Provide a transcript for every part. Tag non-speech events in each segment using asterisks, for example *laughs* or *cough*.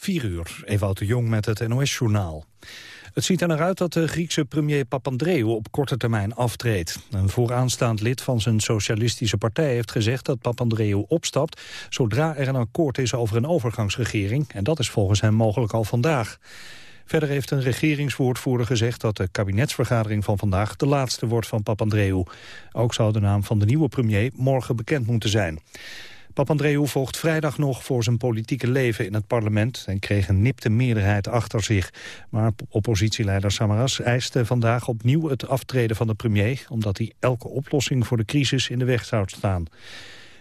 4 uur, Ewout de Jong met het NOS-journaal. Het ziet er naar uit dat de Griekse premier Papandreou op korte termijn aftreedt. Een vooraanstaand lid van zijn socialistische partij heeft gezegd dat Papandreou opstapt... zodra er een akkoord is over een overgangsregering. En dat is volgens hem mogelijk al vandaag. Verder heeft een regeringswoordvoerder gezegd dat de kabinetsvergadering van vandaag de laatste wordt van Papandreou. Ook zou de naam van de nieuwe premier morgen bekend moeten zijn. Papandreou volgt vrijdag nog voor zijn politieke leven in het parlement... en kreeg een nipte meerderheid achter zich. Maar oppositieleider Samaras eiste vandaag opnieuw het aftreden van de premier... omdat hij elke oplossing voor de crisis in de weg zou staan.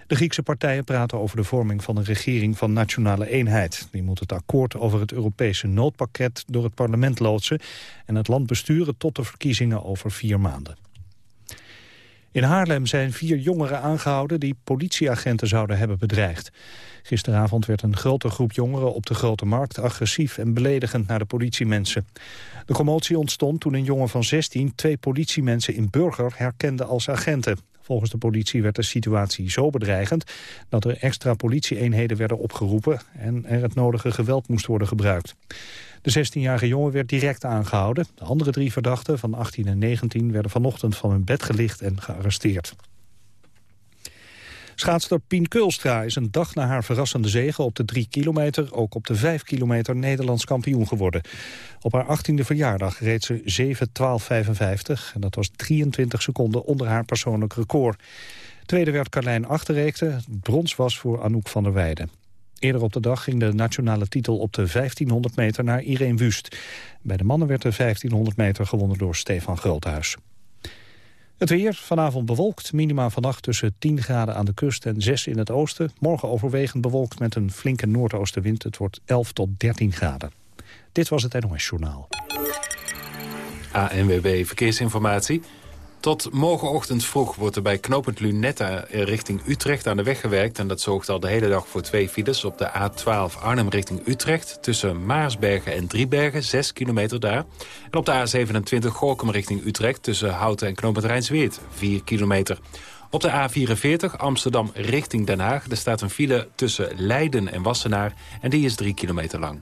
De Griekse partijen praten over de vorming van een regering van nationale eenheid. Die moet het akkoord over het Europese noodpakket door het parlement loodsen... en het land besturen tot de verkiezingen over vier maanden. In Haarlem zijn vier jongeren aangehouden die politieagenten zouden hebben bedreigd. Gisteravond werd een grote groep jongeren op de Grote Markt agressief en beledigend naar de politiemensen. De commotie ontstond toen een jongen van 16 twee politiemensen in Burger herkende als agenten. Volgens de politie werd de situatie zo bedreigend dat er extra politieeenheden werden opgeroepen en er het nodige geweld moest worden gebruikt. De 16-jarige jongen werd direct aangehouden. De andere drie verdachten van 18 en 19 werden vanochtend van hun bed gelicht en gearresteerd. Schaatster Pien Kulstra is een dag na haar verrassende zege op de 3 kilometer... ook op de 5 kilometer Nederlands kampioen geworden. Op haar 18e verjaardag reed ze 7.12.55 en dat was 23 seconden onder haar persoonlijk record. Tweede werd Carlijn Achterreekte, brons was voor Anouk van der Weijden. Eerder op de dag ging de nationale titel op de 1500 meter naar Irene Wust. Bij de mannen werd de 1500 meter gewonnen door Stefan Groothuis. Het weer, vanavond bewolkt, minima vannacht tussen 10 graden aan de kust en 6 in het oosten. Morgen overwegend bewolkt met een flinke noordoostenwind. Het wordt 11 tot 13 graden. Dit was het NOS Journaal. ANWB Verkeersinformatie. Tot morgenochtend vroeg wordt er bij knooppunt Lunetta richting Utrecht aan de weg gewerkt. En dat zorgt al de hele dag voor twee files op de A12 Arnhem richting Utrecht. Tussen Maarsbergen en Driebergen, 6 kilometer daar. En op de A27 Gorkum richting Utrecht tussen Houten en knooppunt Rijnsweert, 4 kilometer. Op de A44 Amsterdam richting Den Haag. Er staat een file tussen Leiden en Wassenaar en die is 3 kilometer lang.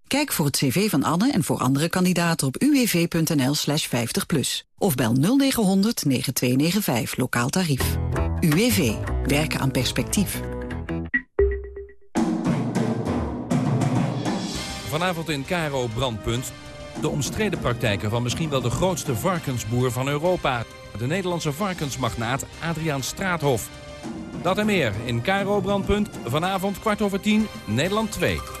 Kijk voor het cv van Anne en voor andere kandidaten op uwv.nl slash 50 plus. Of bel 0900 9295 lokaal tarief. UWV. Werken aan perspectief. Vanavond in Caro Brandpunt. De omstreden praktijken van misschien wel de grootste varkensboer van Europa. De Nederlandse varkensmagnaat Adriaan Straathof. Dat en meer in Caro Brandpunt. Vanavond kwart over tien, Nederland 2.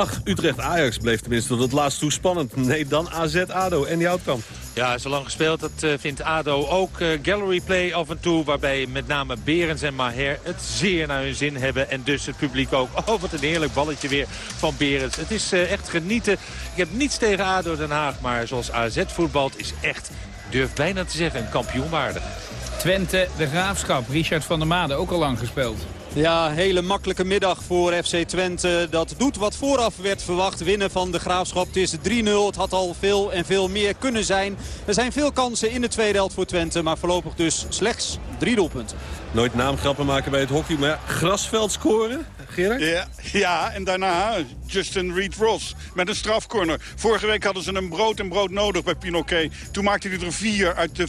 Ach, Utrecht-Ajax bleef tenminste tot het laatst toe spannend. Nee, dan AZ-ADO en die Houtkamp. Ja, zo lang gespeeld. Dat uh, vindt ADO ook. Uh, gallery play af en toe. Waarbij met name Berens en Maher het zeer naar hun zin hebben. En dus het publiek ook. Oh, wat een heerlijk balletje weer van Berens. Het is uh, echt genieten. Ik heb niets tegen ADO Den Haag. Maar zoals AZ voetbalt is echt, durf bijna te zeggen, een kampioenwaardig. Twente, de Graafschap. Richard van der Made, ook al lang gespeeld. Ja, hele makkelijke middag voor FC Twente. Dat doet wat vooraf werd verwacht. Winnen van de Graafschap. Het is 3-0. Het had al veel en veel meer kunnen zijn. Er zijn veel kansen in de tweede helft voor Twente. Maar voorlopig dus slechts drie doelpunten. Nooit naamgrappen maken bij het hockey, maar grasveld scoren? Ja, ja, en daarna Justin Reed-Ross met een strafcorner. Vorige week hadden ze een brood en brood nodig bij Pinoquet. Toen maakte hij er vier uit de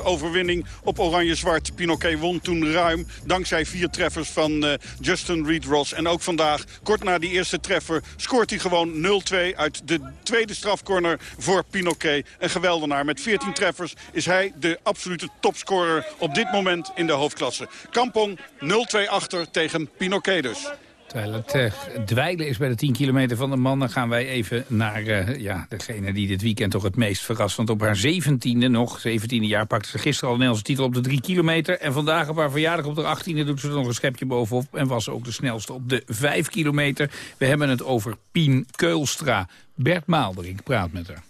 5-4 overwinning op Oranje-Zwart. Pinoquet won toen ruim, dankzij vier treffers van uh, Justin Reed-Ross. En ook vandaag, kort na die eerste treffer, scoort hij gewoon 0-2 uit de tweede strafcorner voor Pinoquet. Een geweldenaar. Met 14 treffers is hij de absolute topscorer op dit moment in de hoofdklasse. Kampong 0-2 achter tegen Pinoquet dus. Terwijl het uh, dweilen is bij de 10 kilometer van de man... dan gaan wij even naar uh, ja, degene die dit weekend toch het meest verrast. Want op haar 17e nog, 17e jaar, pakte ze gisteren al de Nederlandse titel op de 3 kilometer. En vandaag op haar verjaardag op de 18e doet ze er nog een schepje bovenop... en was ook de snelste op de 5 kilometer. We hebben het over Pien Keulstra. Bert Maalderink praat met haar.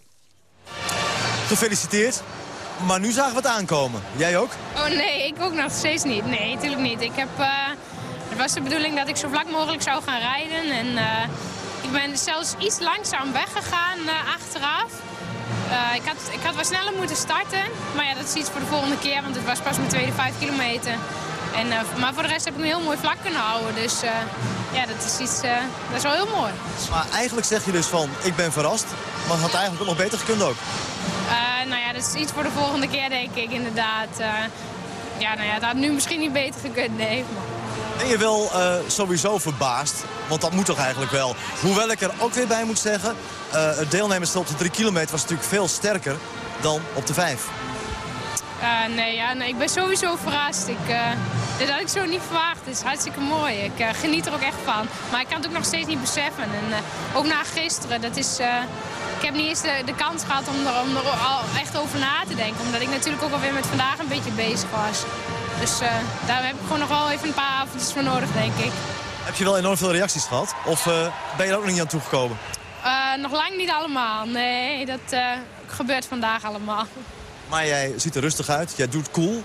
Gefeliciteerd. Maar nu zagen we het aankomen. Jij ook? Oh nee, ik ook nog steeds niet. Nee, natuurlijk niet. Ik heb... Uh... Het was de bedoeling dat ik zo vlak mogelijk zou gaan rijden. En uh, ik ben zelfs iets langzaam weggegaan uh, achteraf. Uh, ik, had, ik had wat sneller moeten starten. Maar ja, dat is iets voor de volgende keer. Want het was pas mijn tweede vijf kilometer. En, maar voor de rest heb ik me heel mooi vlak kunnen houden. Dus ja, dat is, iets, dat is wel heel mooi. Maar eigenlijk zeg je dus van, ik ben verrast. Maar het had eigenlijk ook nog beter gekund ook. nou ja, dat is iets voor de volgende keer, denk ik, inderdaad. ja, nou ja, het had nu misschien niet beter gekund, nee. Maar... Ben je wel uh, sowieso verbaasd? Want dat moet toch eigenlijk wel. Hoewel ik er ook weer bij moet zeggen... Uh, het deelnemerstel op de 3 kilometer was natuurlijk veel sterker dan op de 5. Uh, nee, ja, nee, ik ben sowieso verrast. Ik, dit had ik zo niet verwacht. Het is hartstikke mooi. Ik geniet er ook echt van. Maar ik kan het ook nog steeds niet beseffen. En ook na gisteren, dat is... ik heb niet eens de, kans gehad om er, om er al echt over na te denken. Omdat ik natuurlijk ook alweer met vandaag een beetje bezig was. Dus uh, daar heb ik gewoon nog wel even een paar avondjes voor nodig, denk ik. Heb je wel enorm veel reacties gehad? Of uh, ben je er ook nog niet aan toegekomen? Uh, nog lang niet allemaal. Nee, dat gebeurt vandaag allemaal. Maar jij ziet er rustig uit. Jij doet cool.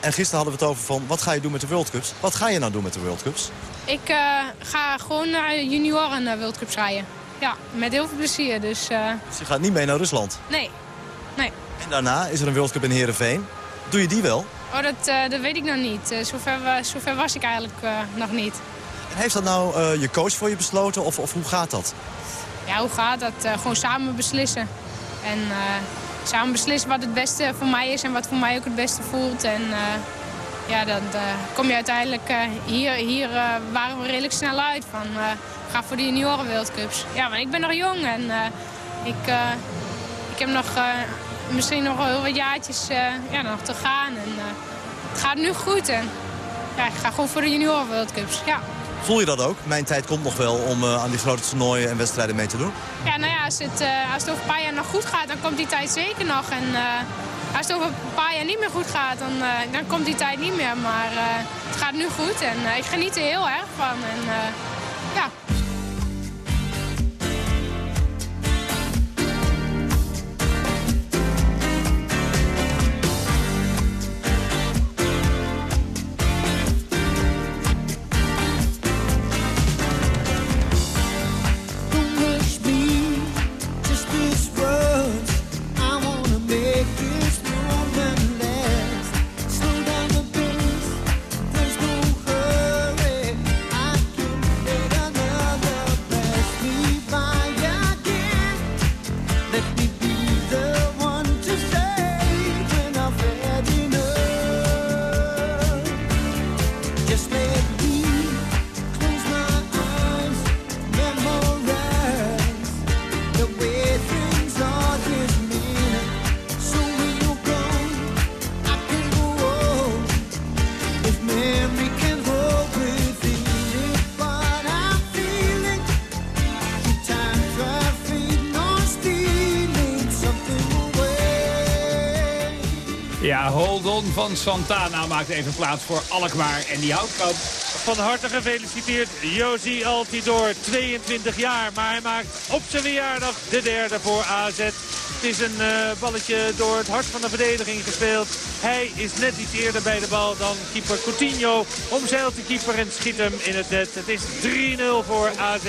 En gisteren hadden we het over van, wat ga je doen met de World Cups? Wat ga je nou doen met de World Cups? Ik ga gewoon naar junioren World Cups rijden. Ja, met heel veel plezier. Dus, dus je gaat niet mee naar Rusland? Nee. nee. En daarna is er een World Cup in Heerenveen. Doe je die wel? Oh, dat, uh, dat weet ik nog niet. Uh, zover, zover, was ik eigenlijk uh, nog niet. En heeft dat nou je coach voor je besloten of, of hoe gaat dat? Ja, hoe gaat dat? gewoon samen beslissen. En samen beslissen wat het beste voor mij is en wat voor mij ook het beste voelt. En ja, dan kom je uiteindelijk... hier hier waren we redelijk snel uit van... ga voor de junioren World Cups. Ja, maar ik ben nog jong en ik, ik heb nog misschien nog wel heel wat jaartjes uh, ja, nog te gaan. En, uh, het gaat nu goed en ja, ik ga gewoon voor de junior World Cups. Ja. Voel je dat ook? Mijn tijd komt nog wel om uh, aan die grote toernooien en wedstrijden mee te doen? Ja, nou ja, als het, als het over een paar jaar nog goed gaat, dan komt die tijd zeker nog. En als het over een paar jaar niet meer goed gaat, dan, dan komt die tijd niet meer. Maar het gaat nu goed en ik geniet er heel erg van. En, ja. Van Santana maakt even plaats voor Alkmaar en die houtkamp. Van harte gefeliciteerd Josie Altidor, 22 jaar. Maar hij maakt op zijn verjaardag de derde voor AZ. Het is een uh, balletje door het hart van de verdediging gespeeld. Hij is net iets eerder bij de bal dan keeper Coutinho. Omzeilt de keeper en schiet hem in het net. Het is 3-0 voor AZ.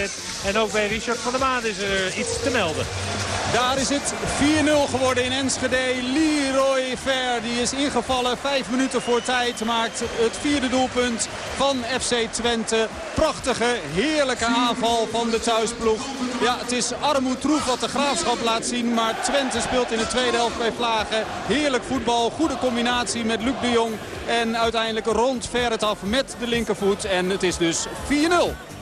En ook bij Richard van der Maan is er iets te melden. Daar is het 4-0 geworden in Enschede. Leroy Ver die is ingevallen. Vijf minuten voor tijd maakt het vierde doelpunt van FC Twente. Prachtige, heerlijke aanval van de thuisploeg. Ja, het is armoedtroef wat de Graafschap laat zien. Maar Twente speelt in de tweede helft bij Vlagen. Heerlijk voetbal, goede combinatie met Luc de Jong. En uiteindelijk rond ver het af met de linkervoet. En het is dus 4-0.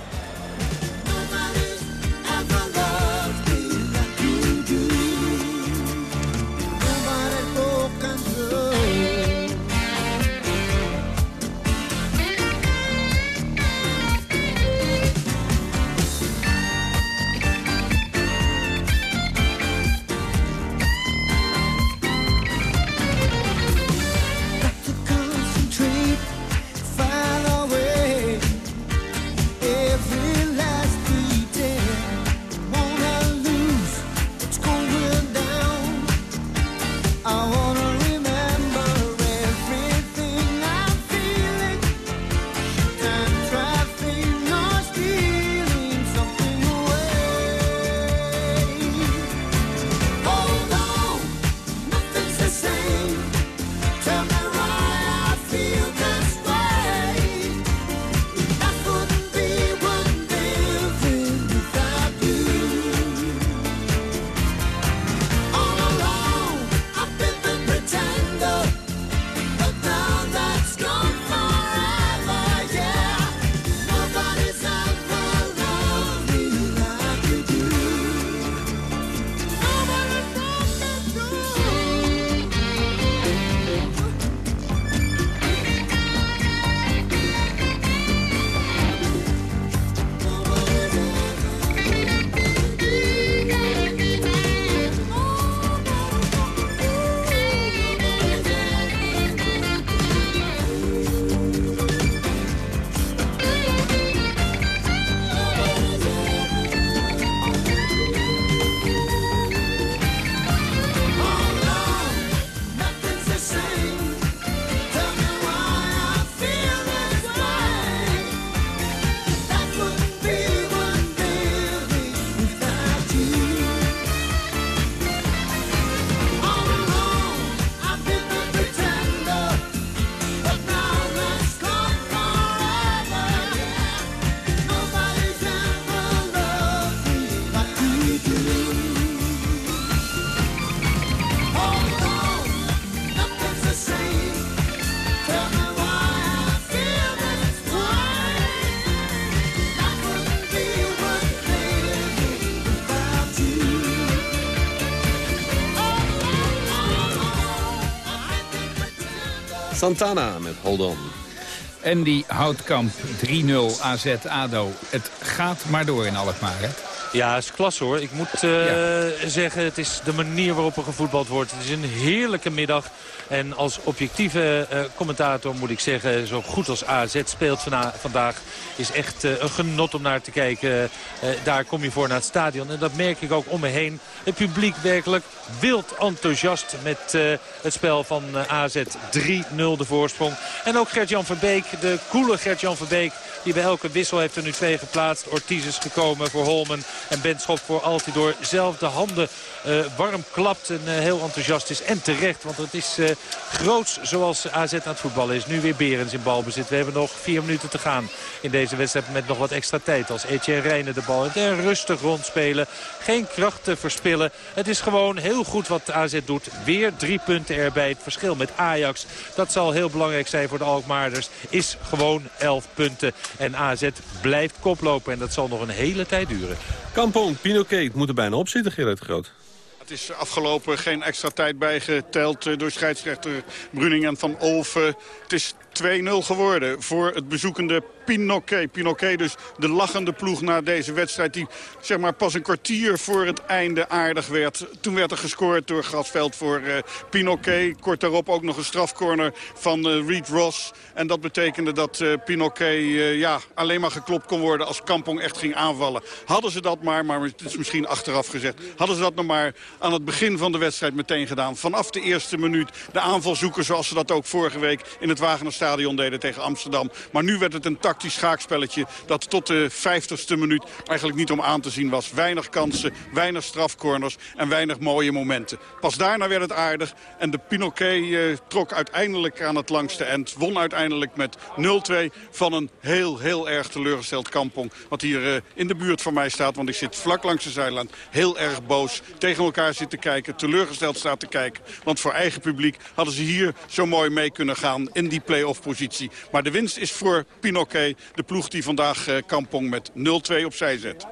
Santana met Hold On. Andy Houtkamp, 3-0 AZ ADO. Het gaat maar door in Alkmaar, hè? Ja, is klasse hoor. Ik moet uh, zeggen, het is de manier waarop er gevoetbald wordt. Het is een heerlijke middag. En als objectieve uh, commentator moet ik zeggen, zo goed als AZ speelt vandaag... is echt uh, een genot om naar te kijken. daar kom je voor naar het stadion. En dat merk ik ook om me heen. Het publiek werkelijk wild enthousiast met het spel van AZ. 3-0 de voorsprong. En ook Gert-Jan Verbeek, de coole Gert-Jan Verbeek... die bij elke wissel heeft er nu twee geplaatst. Ortiz is gekomen voor Holmen. En Benschop voor Altidoor zelf de handen warm klapt en heel enthousiast is. En terecht, want het is groots zoals AZ aan het voetballen is. Nu weer Berens in balbezit. We hebben nog vier minuten te gaan in deze wedstrijd met nog wat extra tijd. Als Etienne Reijnen de bal en rustig rondspelen. Geen kracht te verspillen. Het is gewoon heel goed wat AZ doet. Weer drie punten erbij. Het verschil met Ajax, dat zal heel belangrijk zijn voor de Alkmaarders. Is gewoon elf punten. En AZ blijft koplopen en dat zal nog een hele tijd duren. Kampong, moet er bijna op zitten, Gerrit Groot. Is afgelopen geen extra tijd bijgeteld eh, door scheidsrechter Bruning en Van Olven. Het is 2-0 geworden voor het bezoekende Pinoquet. Pinoquet dus de lachende ploeg na deze wedstrijd... die zeg maar, pas een kwartier voor het einde aardig werd. Toen werd er gescoord door Grasveld voor uh, Pinoquet. Kort daarop ook nog een strafcorner van uh, Reed Ross. En dat betekende dat uh, Pinoquet ja, alleen maar geklopt kon worden... als Kampong echt ging aanvallen. Hadden ze dat maar, maar het is misschien achteraf gezegd... hadden ze dat nog maar aan het begin van de wedstrijd meteen gedaan. Vanaf de eerste minuut de aanval zoeken zoals ze dat ook vorige week in het Wagener stadion deden tegen Amsterdam. Maar nu werd het een tactisch schaakspelletje dat tot de 50ste minuut eigenlijk niet om aan te zien was. Weinig kansen, weinig strafcorners en weinig mooie momenten. Pas daarna werd het aardig en de Pinoquet uh, trok uiteindelijk aan het langste end. Won uiteindelijk met 0-2 van een heel, heel erg teleurgesteld kampong. Wat hier uh, in de buurt van mij staat, want ik zit vlak langs de zijlijn. Heel erg boos tegen elkaar zit te kijken, teleurgesteld staat te kijken. Want voor eigen publiek hadden ze hier zo mooi mee kunnen gaan in die play-off positie. Maar de winst is voor Pinoquet, de ploeg die vandaag uh, Kampong met 0-2 opzij zet.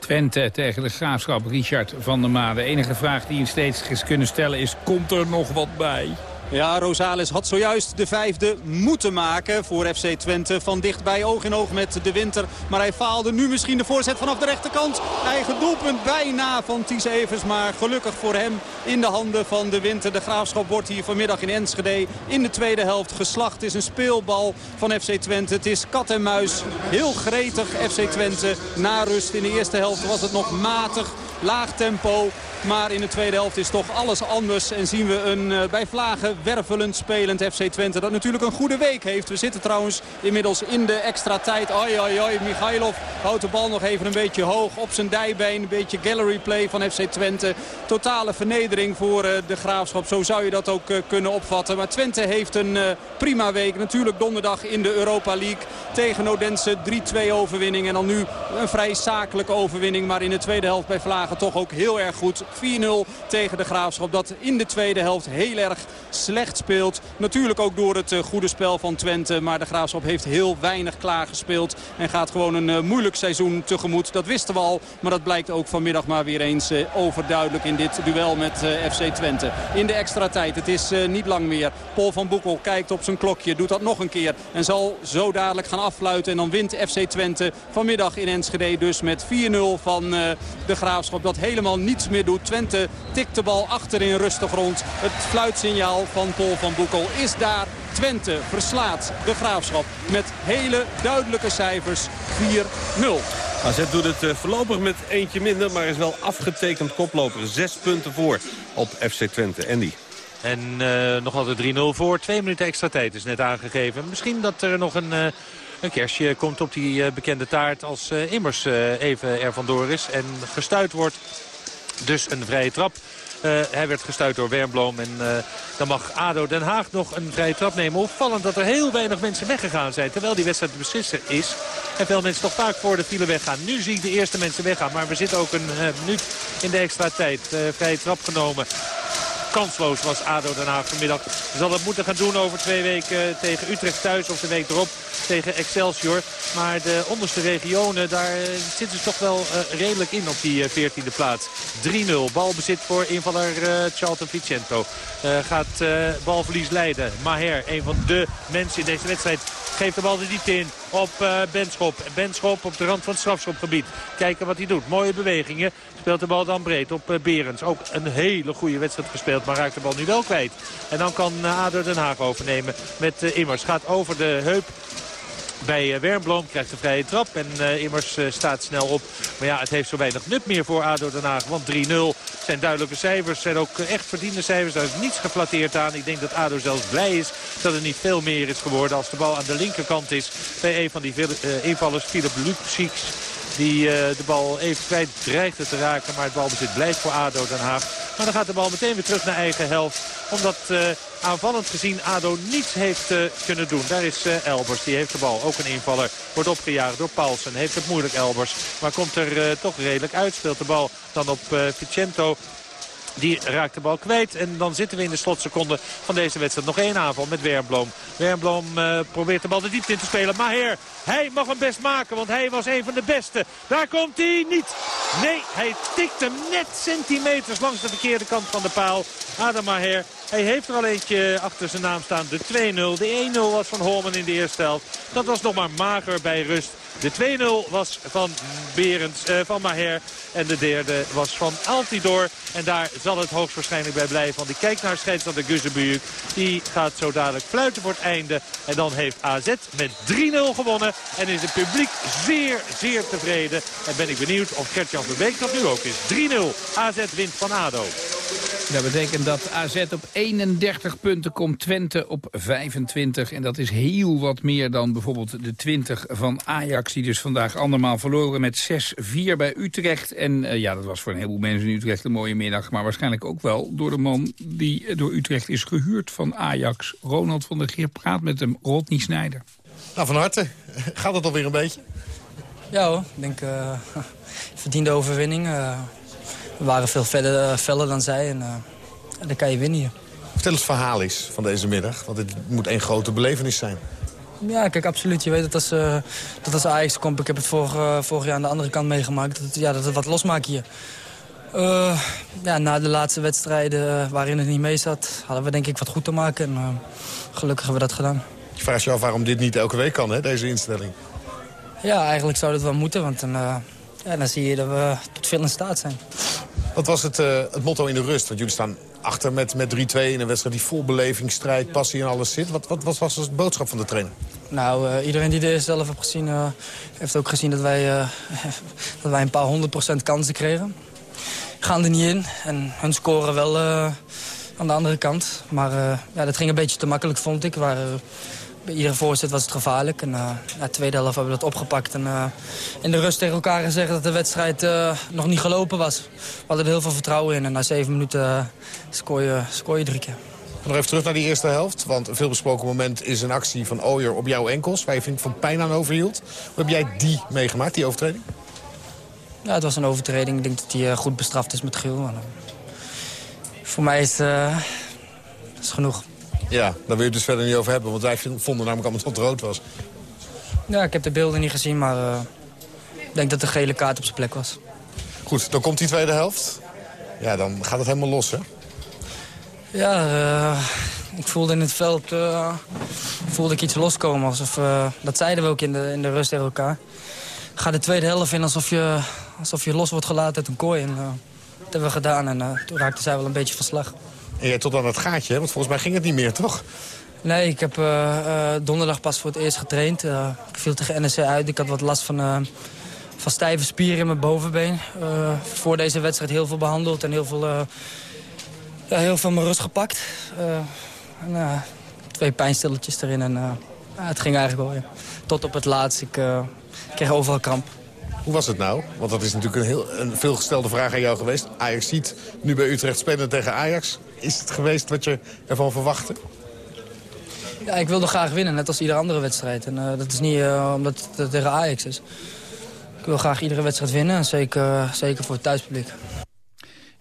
Twente tegen de Graafschap, Richard van der Maa. De enige vraag die je steeds kunnen stellen is, komt er nog wat bij? Ja, Rosales had zojuist de vijfde moeten maken voor FC Twente. Van dichtbij oog in oog met de winter. Maar hij faalde nu misschien de voorzet vanaf de rechterkant. Eigen doelpunt bijna van Ties Evers. Maar gelukkig voor hem in de handen van de winter. De Graafschap wordt hier vanmiddag in Enschede in de tweede helft geslacht. Het is een speelbal van FC Twente. Het is kat en muis. Heel gretig FC Twente. Na rust in de eerste helft was het nog matig. Laag tempo. Maar in de tweede helft is toch alles anders. En zien we een uh, bij Vlagen wervelend spelend FC Twente. Dat natuurlijk een goede week heeft. We zitten trouwens inmiddels in de extra tijd. Oi, oi, oi. Michailov houdt de bal nog even een beetje hoog op zijn dijbeen. Een beetje gallery play van FC Twente. Totale vernedering voor uh, de Graafschap. Zo zou je dat ook uh, kunnen opvatten. Maar Twente heeft een prima week. Natuurlijk donderdag in de Europa League. Tegen Odense 3-2 overwinning. En dan nu een vrij zakelijke overwinning. Maar in de tweede helft bij Vlagen toch ook heel erg goed. 4-0 tegen de Graafschap. Dat in de tweede helft heel erg slecht speelt. Natuurlijk ook door het goede spel van Twente. Maar de Graafschap heeft heel weinig klaargespeeld. En gaat gewoon een uh, moeilijk seizoen tegemoet. Dat wisten we al. Maar dat blijkt ook vanmiddag maar weer eens uh, overduidelijk in dit duel met FC Twente. In de extra tijd. Het is niet lang meer. Paul van Boekel kijkt op zijn klokje. Doet dat nog een keer. En zal zo dadelijk gaan affluiten. En dan wint FC Twente vanmiddag in Enschede dus met 4-0 van de Graafschap. Dat helemaal niets meer doet. Twente tikt de bal achter in rustig rond. Het fluitsignaal van Paul van Boekel is daar. Twente verslaat de Graafschap met hele duidelijke cijfers 4-0. AZ doet het uh, voorlopig met eentje minder, maar is wel afgetekend koploper. Zes punten voor op FC Twente. Andy. En uh, nog altijd 3-0 voor. Twee minuten extra tijd is net aangegeven. Misschien dat er nog een... Uh, een kerstje komt op die bekende taart als Immers even er vandoor is. En gestuurd wordt. Dus een vrije trap. Hij werd gestuurd door Wernbloem. En dan mag ADO Den Haag nog een vrije trap nemen. Opvallend dat er heel weinig mensen weggegaan zijn. Terwijl die wedstrijd beslisser is. En veel mensen toch vaak voor de file weggaan. Nu zie ik de eerste mensen weggaan. Maar we zitten ook een minuut in de extra tijd. vrije trap genomen kansloos was ADO Den Haag vanmiddag. Zal dat moeten gaan doen over twee weken tegen Utrecht thuis of de week erop tegen Excelsior. Maar de onderste regionen, daar zitten ze toch wel uh, redelijk in op die uh, 14e plaats. 3-0, balbezit voor invaller Charlton Vicento. gaat balverlies leiden. Maher, een van de mensen in deze wedstrijd, geeft de bal de diepte in op uh, Benschop. Benschop op de rand van het strafschopgebied. Kijken wat hij doet. Mooie bewegingen. Speelt de bal dan breed op uh, Berends. Ook een hele goede wedstrijd gespeeld, maar raakt de bal nu wel kwijt. En dan kan uh, ADO Den Haag overnemen met Immers. Gaat over de heup bij Wernbloem. Krijgt een vrije trap en uh, Immers uh, staat snel op. Maar ja, het heeft zo weinig nut meer voor ADO Den Haag. Want 3-0 zijn duidelijke cijfers. Zijn ook echt verdiende cijfers. Daar is niets geflatteerd aan. Ik denk dat ADO zelfs blij is dat er niet veel meer is geworden. Als de bal aan de linkerkant is bij een van die invallers, Philip Lupsiks. Die uh, de bal even kwijt dreigt te raken. Maar het balbezit blijft voor ADO Den Haag. Maar dan gaat de bal meteen weer terug naar eigen helft. Omdat uh, aanvallend gezien ADO niets heeft uh, kunnen doen. Daar is Elbers. Die heeft de bal. Ook een invaller. Wordt opgejaagd door Paulsen. Heeft het moeilijk Elbers. Maar komt er toch redelijk uit. Speelt de bal dan op Vicento. Die raakt de bal kwijt. En dan zitten we in de slotseconde van deze wedstrijd. Nog één aanval met Wernbloem. Wernbloem uh, probeert de bal de diepte in te spelen. Maher, hij mag hem best maken. Want hij was een van de beste. Daar komt hij niet. Nee, hij tikt hem net centimeters langs de verkeerde kant van de paal. Adam Maher. Hij heeft er al eentje achter zijn naam staan. De 2-0. De 1-0 was van Holman in de eerste helft. Dat was nog maar mager bij rust. De 2-0 was van Berends, uh, van Maher. En de derde was van Altidor. En daar zal het hoogstwaarschijnlijk bij blijven. Want die kijkt naar scheidsrechter Guzebujuk. Die gaat zo dadelijk fluiten voor het einde. En dan heeft AZ met 3-0 gewonnen. En is het publiek zeer, zeer tevreden. En ben ik benieuwd of Gert-Jan Verbeek dat nu ook is. 3-0. AZ wint van ADO. Dat betekent dat AZ op 31 punten komt, Twente op 25. En dat is heel wat meer dan bijvoorbeeld de 20 van Ajax... die dus vandaag andermaal verloren met 6-4 bij Utrecht. En uh, ja, dat was voor een heleboel mensen in Utrecht een mooie middag... maar waarschijnlijk ook wel door de man die door Utrecht is gehuurd van Ajax. Ronald van der Geer praat met hem, Rodney Snijder. Nou, van harte. *laughs* Gaat het alweer een beetje? Ja hoor, ik denk uh, *laughs* verdiende overwinning. Uh, we waren veel verder, feller dan zij en uh, dan kan je winnen hier. Vertel eens het verhaal eens van deze middag, want het moet één grote belevenis zijn. Ja, kijk, absoluut. Je weet dat als, uh, dat als Ajax komt, ik heb het vorig, uh, vorig jaar aan de andere kant meegemaakt, dat het, ja, dat het wat losmaakt hier. Uh, ja, na de laatste wedstrijden waarin het niet mee zat, hadden we denk ik wat goed te maken. En gelukkig hebben we dat gedaan. Je vraagt je af waarom dit niet elke week kan, hè, deze instelling. Ja, eigenlijk zou dat wel moeten, want dan, ja, dan zie je dat we tot veel in staat zijn. Wat was het, het motto in de rust? Want jullie staan achter met, met 3-2 in een wedstrijd die vol beleving, strijd, passie en alles zit. Wat, wat, was de boodschap van de trainer? Nou, uh, iedereen die de zelf heeft gezien, uh, heeft ook gezien dat wij, uh, *laughs* dat wij een paar honderd procent kansen kregen. Gaan er niet in en hun scoren wel aan de andere kant. Maar ja, dat ging een beetje te makkelijk, vond ik. Waar, bij iedere voorzet was het gevaarlijk. En uh, na de tweede helft hebben we dat opgepakt. En uh, in de rust tegen elkaar gezegd dat de wedstrijd uh, nog niet gelopen was. We hadden er heel veel vertrouwen in. En na zeven minuten scoor, je, scoor je drie keer. Nog even terug naar die eerste helft. Want een veelbesproken moment is een actie van Ooyer op jouw enkels. Waar je vindt van pijn aan overhield. Hoe heb jij die meegemaakt, die overtreding? Ja, het was een overtreding. Ik denk dat die goed bestraft is met geel. En, voor mij is het is genoeg. Ja, daar wil je het dus verder niet over hebben. Want wij vonden namelijk allemaal dat het rood was. Ja, ik heb de beelden niet gezien, maar uh, ik denk dat de gele kaart op zijn plek was. Goed, dan komt die tweede helft. Ja, dan gaat het helemaal los, hè? Ja, uh, ik voelde in het veld uh, voelde ik iets loskomen. Alsof, dat zeiden we ook in de, in de rust tegen elkaar. Ga de tweede helft in alsof je, alsof je los wordt gelaten uit een kooi. En, dat hebben we gedaan en toen raakten zij wel een beetje van slag. En jij tot aan het gaatje, hè? want volgens mij ging het niet meer, toch? Nee, ik heb uh, uh, donderdag pas voor het eerst getraind. Uh, ik viel tegen NEC uit. Ik had wat last van, van stijve spieren in mijn bovenbeen. voor deze wedstrijd heel veel behandeld en heel veel, ja, heel veel mijn rust gepakt. En, twee pijnstilletjes erin en het ging eigenlijk wel. Ja. Tot op het laatst. Ik kreeg overal kramp. Hoe was het nou? Want dat is natuurlijk een, heel, een veelgestelde vraag aan jou geweest. Ajax ziet nu bij Utrecht spelen tegen Ajax. Is het geweest wat je ervan verwachtte? Ja, ik wilde graag winnen, net als iedere andere wedstrijd. En uh, dat is niet uh, omdat het tegen Ajax is. Ik wil graag iedere wedstrijd winnen, zeker, zeker voor het thuispubliek.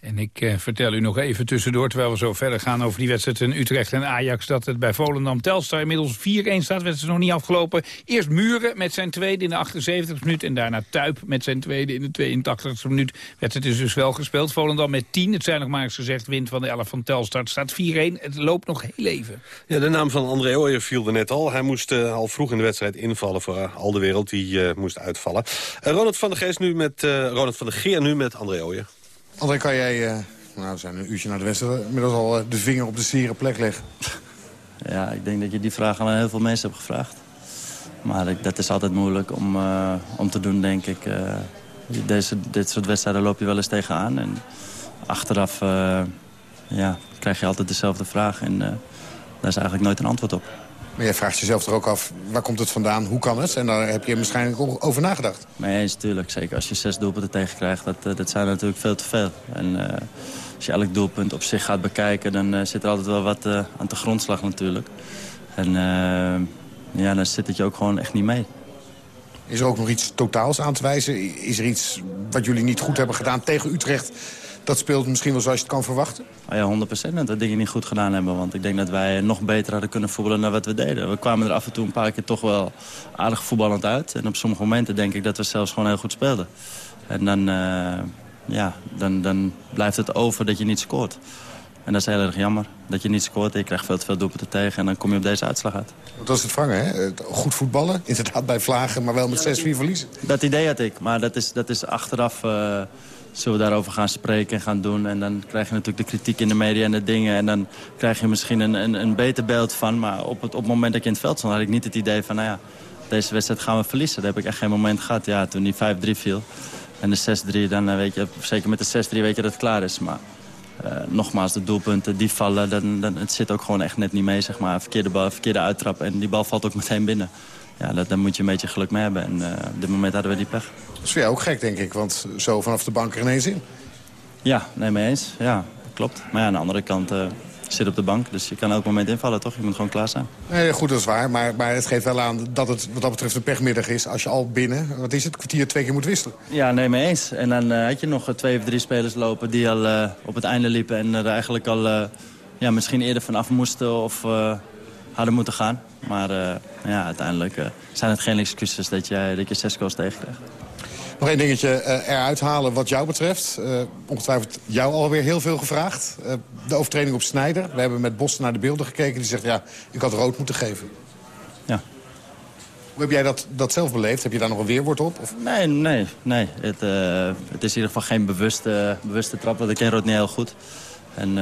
En ik eh, vertel u nog even tussendoor, terwijl we zo verder gaan over die wedstrijd in Utrecht en Ajax, dat het bij Volendam Telstar inmiddels 4-1 staat. Wedstrijd nog niet afgelopen. Eerst Muren met zijn tweede in de 78 minuut en daarna Tuip met zijn tweede in de 82 minuut. Wedstrijd is dus wel gespeeld. Volendam met 10, het zijn nog maar eens gezegd, wint van de 11 van Telstar. Het staat 4-1, het loopt nog heel even. Ja, de naam van André Ooyer viel er net al. Hij moest uh, al vroeg in de wedstrijd invallen voor uh, al de wereld, die moest uitvallen. Ronald van der Geest nu met, Ronald van der Geer nu met André Ooyer. André, kan jij, uh, nou we zijn een uurtje naar de wedstrijd, inmiddels al uh, de vinger op de zere plek leggen? Ja, ik denk dat je die vraag aan heel veel mensen hebt gevraagd. Maar dat is altijd moeilijk om, uh, om te doen, denk ik. Deze, dit soort wedstrijden loop je wel eens tegenaan. En achteraf ja, krijg je altijd dezelfde vraag. En daar is eigenlijk nooit een antwoord op. Maar jij vraagt jezelf er ook af, waar komt het vandaan, hoe kan het? En daar heb je waarschijnlijk ook over nagedacht. Nee, eens, tuurlijk. Zeker als je zes doelpunten tegenkrijgt, dat, dat zijn natuurlijk veel te veel. En uh, als je elk doelpunt op zich gaat bekijken, dan uh, zit er altijd wel wat uh, aan de grondslag natuurlijk. En ja, dan zit het je ook gewoon echt niet mee. Is er ook nog iets totaals aan te wijzen? Is er iets wat jullie niet goed hebben gedaan tegen Utrecht dat speelt misschien wel zoals je het kan verwachten? Oh ja, 100 procent. Dat dingen niet goed gedaan hebben. Want ik denk dat wij nog beter hadden kunnen voetballen dan wat we deden. We kwamen er af en toe een paar keer toch wel aardig voetballend uit. En op sommige momenten denk ik dat we zelfs gewoon heel goed speelden. En dan, uh, ja, dan, dan blijft het over dat je niet scoort. En dat is heel erg jammer. Dat je niet scoort, je krijgt veel te veel doelpunten tegen... en dan kom je op deze uitslag uit. Dat is het vangen, hè? Goed voetballen, inderdaad bij Vlagen, maar wel met 6-4 verliezen. Dat idee had ik, maar dat is, dat is achteraf... Uh, zullen we daarover gaan spreken en gaan doen. En dan krijg je natuurlijk de kritiek in de media en de dingen. En dan krijg je misschien een, een, een beter beeld van. Maar op het, op het moment dat je in het veld stond, had ik niet het idee van... nou ja, deze wedstrijd gaan we verliezen. Daar heb ik echt geen moment gehad. Ja, toen die 5-3 viel en de 6-3, dan weet je... zeker met de 6-3 weet je dat het klaar is. Maar nogmaals, de doelpunten die vallen, dan, dan, het zit ook gewoon echt net niet mee. Zeg maar. verkeerde, bal, verkeerde uittrap en die bal valt ook meteen binnen. Ja, dat, daar moet je een beetje geluk mee hebben. En op dit moment hadden we die pech. Dat is voor jou ook gek, denk ik, want zo vanaf de bank er ineens in. Ja, nee, mee eens. Ja, klopt. Maar ja, aan de andere kant zit op de bank. Dus je kan elk moment invallen, toch? Je moet gewoon klaar zijn. Nee, goed, dat is waar. Maar, maar het geeft wel aan dat het wat dat betreft een pechmiddag is... als je al binnen, wat is het, kwartier twee keer moet wisselen. Ja, nee, mee eens. En dan uh, had je nog twee of drie spelers lopen... die al uh, op het einde liepen en er eigenlijk al uh, ja, misschien eerder vanaf moesten... of hadden moeten gaan. Maar ja, uiteindelijk zijn het geen excuses dat je, dat je zes goals tegenkrijgt. Nog één dingetje uh, eruit halen wat jou betreft. Uh, ongetwijfeld jou alweer heel veel gevraagd. Uh, de overtreding op Snijder. We hebben met Bos naar de beelden gekeken. Die zegt, ja, ik had rood moeten geven. Ja. Hoe heb jij dat, dat zelf beleefd? Heb je daar nog een weerwoord op? Of? Nee, nee, nee. Het, het is in ieder geval geen bewuste, bewuste trap. Want ik ken rood niet heel goed. En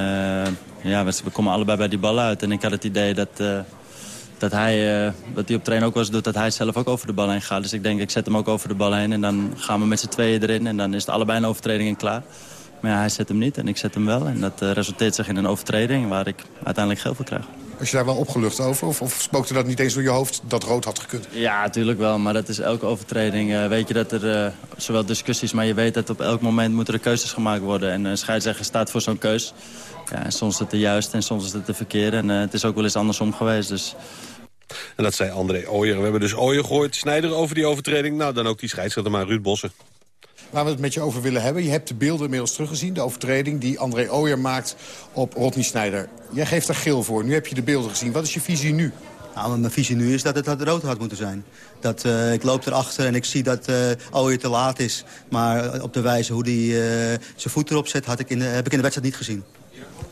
ja, we, we komen allebei bij die bal uit. En ik had het idee dat dat hij, uh, wat hij op train ook wel eens doet, dat hij zelf ook over de bal heen gaat. Dus ik denk, ik zet hem ook over de bal heen. En dan gaan we met z'n tweeën erin. En dan is het allebei een overtreding en klaar. Maar ja, hij zet hem niet en ik zet hem wel. En dat uh, resulteert zich in een overtreding waar ik uiteindelijk geld voor krijg. Was je daar wel opgelucht over? Of, of spookte dat niet eens door je hoofd dat rood had gekund? Ja, natuurlijk wel. Maar dat is elke overtreding. Uh, weet je dat er zowel discussies, maar je weet dat op elk moment moeten er keuzes gemaakt worden. En een scheidsrechter staat voor zo'n keus. Ja, en soms is het de juiste en soms is het de verkeerde. En het is ook wel eens andersom geweest. Dus en dat zei André Ooyer. We hebben dus Ooyer gehoord, Snijder over die overtreding. Nou, dan ook die scheidsrechter maar, Ruud Bossen. Waar we het met je over willen hebben. Je hebt de beelden inmiddels teruggezien. De overtreding die André Ooyer maakt op Rodney Snijder. Jij geeft daar geel voor. Nu heb je de beelden gezien. Wat is je visie nu? Nou, mijn visie nu is dat het rood had moeten zijn. Dat, uh, ik loop erachter en ik zie dat uh, Ooyer te laat is. Maar op de wijze hoe hij uh, zijn voet erop zet... Had ik in de, heb ik in de wedstrijd niet gezien.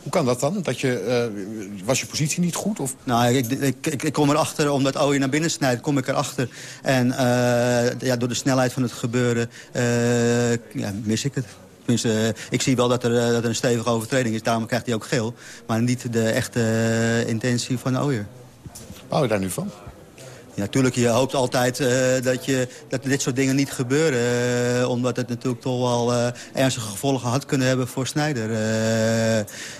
Hoe kan dat dan? Dat je, uh, was je positie niet goed? Of? Nou, ik, ik, ik, ik kom erachter, omdat Owie naar binnen snijdt, kom ik erachter. En uh, ja, door de snelheid van het gebeuren uh, ja, mis ik het. Tenminste, ik zie wel dat er, dat er een stevige overtreding is. Daarom krijgt hij ook geel. Maar niet de echte intentie van Ooyer. Wat hou je daar nu van? Natuurlijk, je hoopt altijd uh, dat, je, dat dit soort dingen niet gebeuren. Uh, omdat het natuurlijk toch wel uh, ernstige gevolgen had kunnen hebben voor Snijder.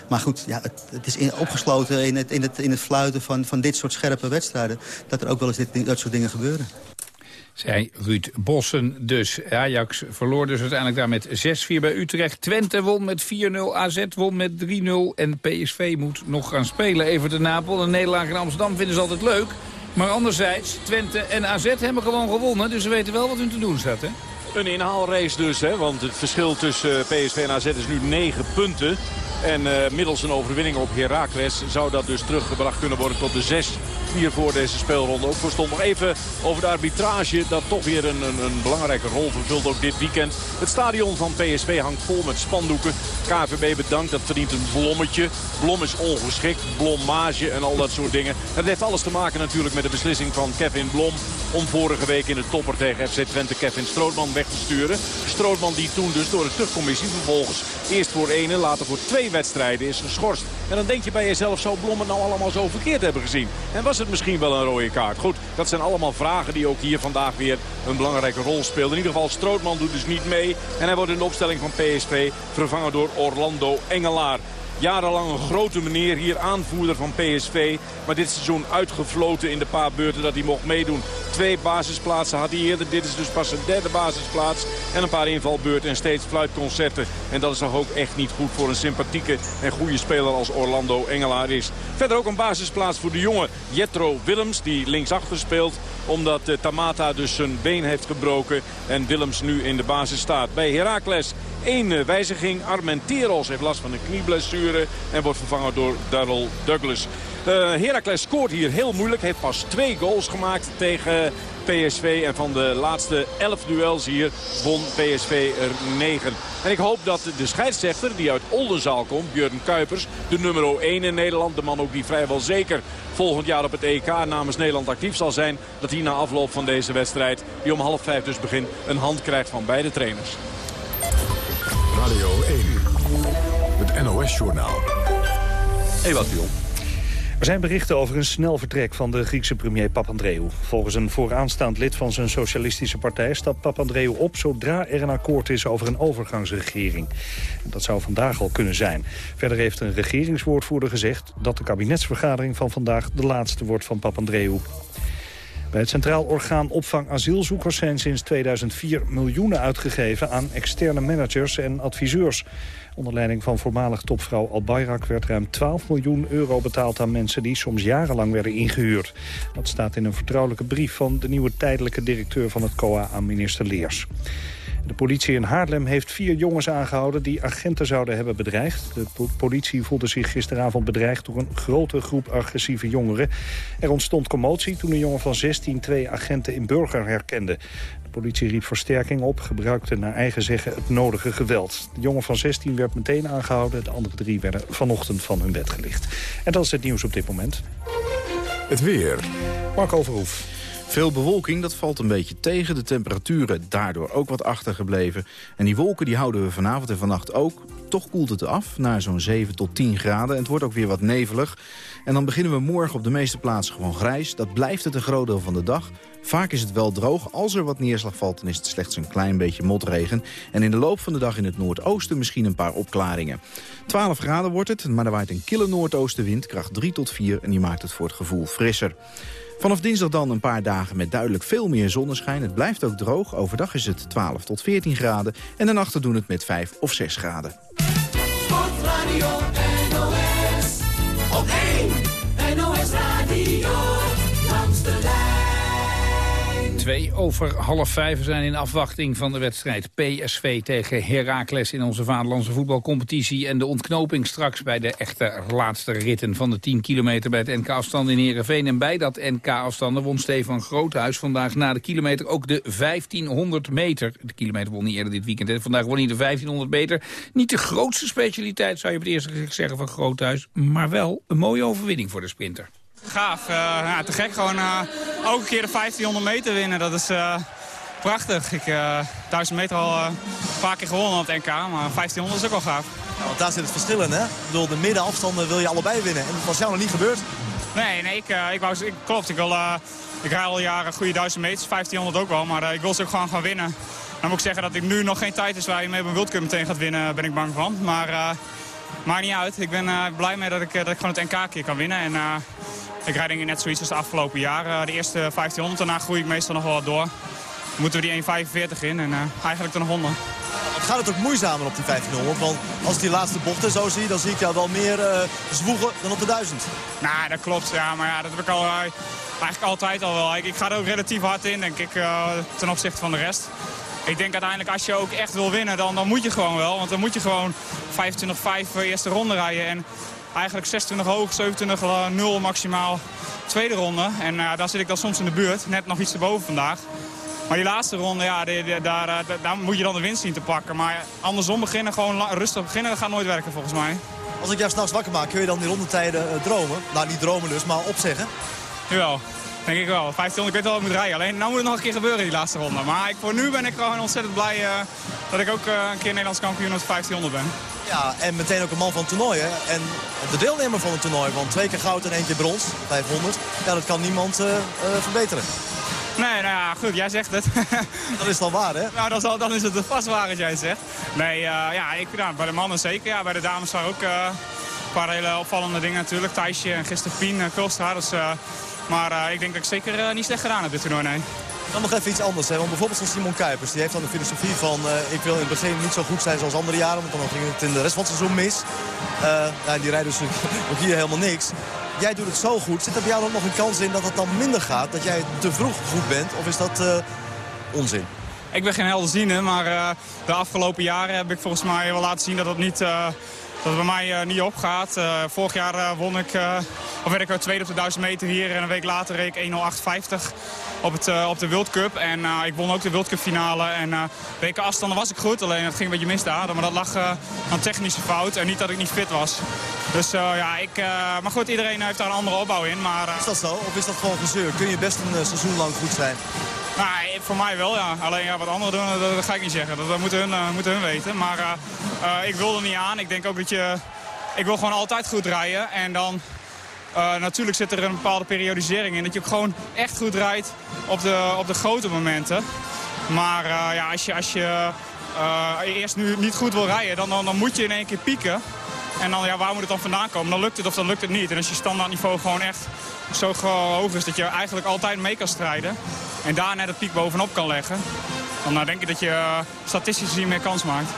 maar goed, ja, het, het is in, opgesloten in het, in, het, in het fluiten van, van dit soort scherpe wedstrijden... dat er ook wel eens dit, dat soort dingen gebeuren. Zij Ruud Bossen dus. Ajax verloor dus uiteindelijk daar met 6-4 bij Utrecht. Twente won met 4-0, AZ won met 3-0 en PSV moet nog gaan spelen. Even de Napel, een nederlaag in Amsterdam vinden ze altijd leuk... Maar anderzijds, Twente en AZ hebben gewoon gewonnen. Dus ze weten wel wat hun te doen staat, hè? Een inhaalrace dus, hè? want het verschil tussen PSV en AZ is nu 9 punten. En uh, middels een overwinning op Heracles zou dat dus teruggebracht kunnen worden tot de 6 4 voor deze speelronde. Ook voor stond nog even over de arbitrage dat toch weer een, een, een, belangrijke rol vervult ook dit weekend. Het stadion van PSV hangt vol met spandoeken. KVB bedankt, dat verdient een blommetje. Blom is ongeschikt, blommage en al dat soort dingen. Dat heeft alles te maken natuurlijk met de beslissing van Kevin Blom... om vorige week in de topper tegen FC Twente Kevin Strootman weg te sturen. Strootman die toen dus door de terugcommissie vervolgens eerst voor één en later voor twee wedstrijden is geschorst. En dan denk je bij jezelf, zou Blom het nou allemaal zo verkeerd hebben gezien? En was het misschien wel een rode kaart? Goed, dat zijn allemaal vragen die ook hier vandaag weer een belangrijke rol speelden. In ieder geval, Strootman doet dus niet mee. En hij wordt in de opstelling van PSV vervangen door Orlando Engelaar. Jarenlang een grote meneer, hier aanvoerder van PSV. Maar dit seizoen uitgefloten in de paar beurten dat hij mocht meedoen. Twee basisplaatsen had hij eerder. Dit is dus pas een derde basisplaats. En een paar invalbeurten en steeds fluitconcerten. En dat is toch ook echt niet goed voor een sympathieke en goede speler als Orlando Engelaar is. Verder ook een basisplaats voor de jonge Jetro Willems. Die linksachter speelt. Omdat uh, Tamata dus zijn been heeft gebroken. En Willems nu in de basis staat. Bij Heracles één eh, wijziging. Armenteros heeft last van een knieblessure. En wordt vervangen door Darrell Douglas. Uh, Heracles scoort hier heel moeilijk. Heeft pas twee goals gemaakt tegen PSV. En van de laatste elf duels hier won PSV er negen. En ik hoop dat de scheidsrechter die uit Oldenzaal komt, Björn Kuipers, de nummer 1 in Nederland, de man ook die vrijwel zeker volgend jaar op het EK namens Nederland actief zal zijn, dat hij na afloop van deze wedstrijd, die om half vijf dus begint, een hand krijgt van beide trainers. Radio 1, het NOS-journaal. Ewout Jong. Er zijn berichten over een snel vertrek van de Griekse premier Papandreou. Volgens een vooraanstaand lid van zijn socialistische partij stapt Papandreou op zodra er een akkoord is over een overgangsregering. dat zou vandaag al kunnen zijn. Verder heeft een regeringswoordvoerder gezegd dat de kabinetsvergadering van vandaag de laatste wordt van Papandreou. Bij het Centraal Orgaan Opvang Asielzoekers zijn sinds 2004 miljoenen uitgegeven aan externe managers en adviseurs. Onder leiding van voormalig topvrouw Al Bayrak werd ruim 12 miljoen euro betaald aan mensen die soms jarenlang werden ingehuurd. Dat staat in een vertrouwelijke brief van de nieuwe tijdelijke directeur van het COA aan minister Leers. De politie in Haarlem heeft vier jongens aangehouden die agenten zouden hebben bedreigd. De politie voelde zich gisteravond bedreigd door een grote groep agressieve jongeren. Er ontstond commotie toen een jongen van 16 twee agenten in Burger herkende. De politie riep versterking op, gebruikte naar eigen zeggen het nodige geweld. De jongen van 16 werd meteen aangehouden, de andere drie werden vanochtend van hun bed gelicht. En dat is het nieuws op dit moment. Het weer. Marco Verhoef. Veel bewolking, dat valt een beetje tegen. De temperaturen daardoor ook wat achtergebleven. En die wolken die houden we vanavond en vannacht ook. Toch koelt het af naar zo'n 7 tot 10 graden. En het wordt ook weer wat nevelig. En dan beginnen we morgen op de meeste plaatsen gewoon grijs. Dat blijft het een groot deel van de dag. Vaak is het wel droog. Als er wat neerslag valt, dan is het slechts een klein beetje motregen. En in de loop van de dag in het noordoosten misschien een paar opklaringen. 12 graden wordt het, maar er waait een kille noordoostenwind, kracht 3 tot 4... en die maakt het voor het gevoel frisser. Vanaf dinsdag dan een paar dagen met duidelijk veel meer zonneschijn. Het blijft ook droog. Overdag is het 12 tot 14 graden. En de nachten doen het met 5 of 6 graden. Sportradio NOS. Op 1 NOS Radio. 2 over half vijf. zijn in afwachting van de wedstrijd PSV tegen Heracles in onze vaderlandse voetbalcompetitie. En de ontknoping straks bij de echte laatste ritten van de 10 kilometer bij het NK-afstand in Heerenveen. En bij dat NK-afstanden won Stefan Groothuis vandaag na de kilometer ook de 1500 meter. De kilometer won niet eerder dit weekend. Hè. Vandaag won hij de 1500 meter. Niet de grootste specialiteit zou je op het eerste gezicht zeggen van Groothuis. Maar wel een mooie overwinning voor de sprinter. Gaaf. Uh, ja, te gek gewoon uh, ook een keer de 1500 meter winnen. Dat is uh, prachtig. Ik uh, 1000 meter al een paar keer gewonnen op het NK. Maar 1500 is ook wel gaaf. Ja, want daar zit het verschil in, hè? Ik bedoel, de middenafstanden wil je allebei winnen. En dat was jou nog niet gebeurd. Nee, nee, ik, ik wou, ik, klopt. Ik, wil, ik rij al jaren goede 1000 meters, 1500 ook wel. Maar ik wil ze ook gewoon gaan winnen. Dan moet ik zeggen dat ik nu nog geen tijd is waar je mee op een World Cup meteen gaat winnen, ben ik bang van. Maar maakt niet uit. Ik ben blij mee dat ik, dat ik gewoon het NK keer kan winnen. En ik rijd denk ik net zoiets als de afgelopen jaren. De eerste 1500, daarna groei ik meestal nog wel wat door. Dan moeten we die 1,45 in en uh, eigenlijk er nog onder. Gaat het ook moeizamer op die 1500, want als ik die laatste bochten zo zie, dan zie ik jou wel meer uh, zwoegen dan op de 1000. Nou, dat klopt. Ja, maar ja, dat heb ik al, eigenlijk altijd al wel. Ik, ik, ga er ook relatief hard in, denk ik, ten opzichte van de rest. Ik denk uiteindelijk als je ook echt wil winnen, dan, dan moet je gewoon wel. Want dan moet je gewoon 25-5 eerste ronde rijden. En eigenlijk 26 hoog, 27 0 maximaal tweede ronde. En uh, daar zit ik dan soms in de buurt, net nog iets erboven vandaag. Maar die laatste ronde, ja, die, die, daar, uh, daar moet je dan de winst zien te pakken. Maar andersom beginnen, gewoon rustig beginnen, dat gaat nooit werken volgens mij. Als ik jou s'nachts wakker maak, kun je dan die rondetijden uh, dromen? Nou, niet dromen dus, maar opzeggen? Jawel, denk ik wel. 1500, ik weet wel wat ik moet rijden. Alleen, nou moet het nog een keer gebeuren, die laatste ronde. Maar ik, voor nu ben ik gewoon ontzettend blij dat ik ook een keer Nederlands kampioen op 1500 ben. Ja, en meteen ook een man van toernooien. En de deelnemer van het toernooi van twee keer goud en één keer brons, 500. Ja, dat kan niemand uh, uh, verbeteren. Nee, nou ja, goed, jij zegt het. *laughs* dat is dan waar, hè? Nou, dan, zal, dan is het vast waar als jij het zegt. Nee, uh, ja, ik, nou, bij de mannen zeker. Ja, bij de dames waren ook een paar hele opvallende dingen natuurlijk. Thijsje en gisteren Pien, Kulstra. Dus, maar ik denk dat ik zeker niet slecht gedaan heb dit toernooi, nee. Dan nog even iets anders. Hè? Want bijvoorbeeld van Simon Kuipers. Die heeft dan de filosofie van... Uh, ik wil in het begin niet zo goed zijn zoals andere jaren. Want dan ging het in de rest van het seizoen mis. Uh, nou, die rijden dus *laughs* ook hier helemaal niks. Jij doet het zo goed. Zit er bij jou dan nog een kans in dat het dan minder gaat? Dat jij te vroeg goed bent? Of is dat uh, onzin? Ik ben geen helderziener, maar de afgelopen jaren heb ik volgens mij wel laten zien dat het niet dat het bij mij niet opgaat. Vorig jaar won ik, of werd ik tweede op de 1000 meter hier en een week later reed ik 1.08.50 op, het, op de World Cup. En ik won ook de World Cup finale. En weken afstanden was ik goed, alleen het ging een beetje mis daar. Maar dat lag aan technische fout en niet dat ik niet fit was. Dus ja, ik, maar goed, iedereen heeft daar een andere opbouw in. Maar, is dat zo? Of is dat gewoon gezeur? Kun je best een seizoen lang goed zijn? Nou, voor mij wel, ja. Alleen ja, wat anderen doen, dat, dat ga ik niet zeggen. Dat, dat moeten, hun, uh, moeten hun weten. Maar uh, ik wil er niet aan. Ik denk ook dat je... Ik wil gewoon altijd goed rijden. En dan Uh, natuurlijk zit er een bepaalde periodisering in. Dat je ook gewoon echt goed rijdt op de, op de grote momenten. Maar uh, ja, als je, als je uh, eerst nu niet goed wil rijden, dan, dan, dan, moet je in één keer pieken. En dan, ja, waar moet het dan vandaan komen? Dan lukt het of dan lukt het niet. En als je standaardniveau gewoon echt zo hoog is dat je eigenlijk altijd mee kan strijden... en daar net het piek bovenop kan leggen... dan denk ik dat je statistisch gezien meer kans maakt.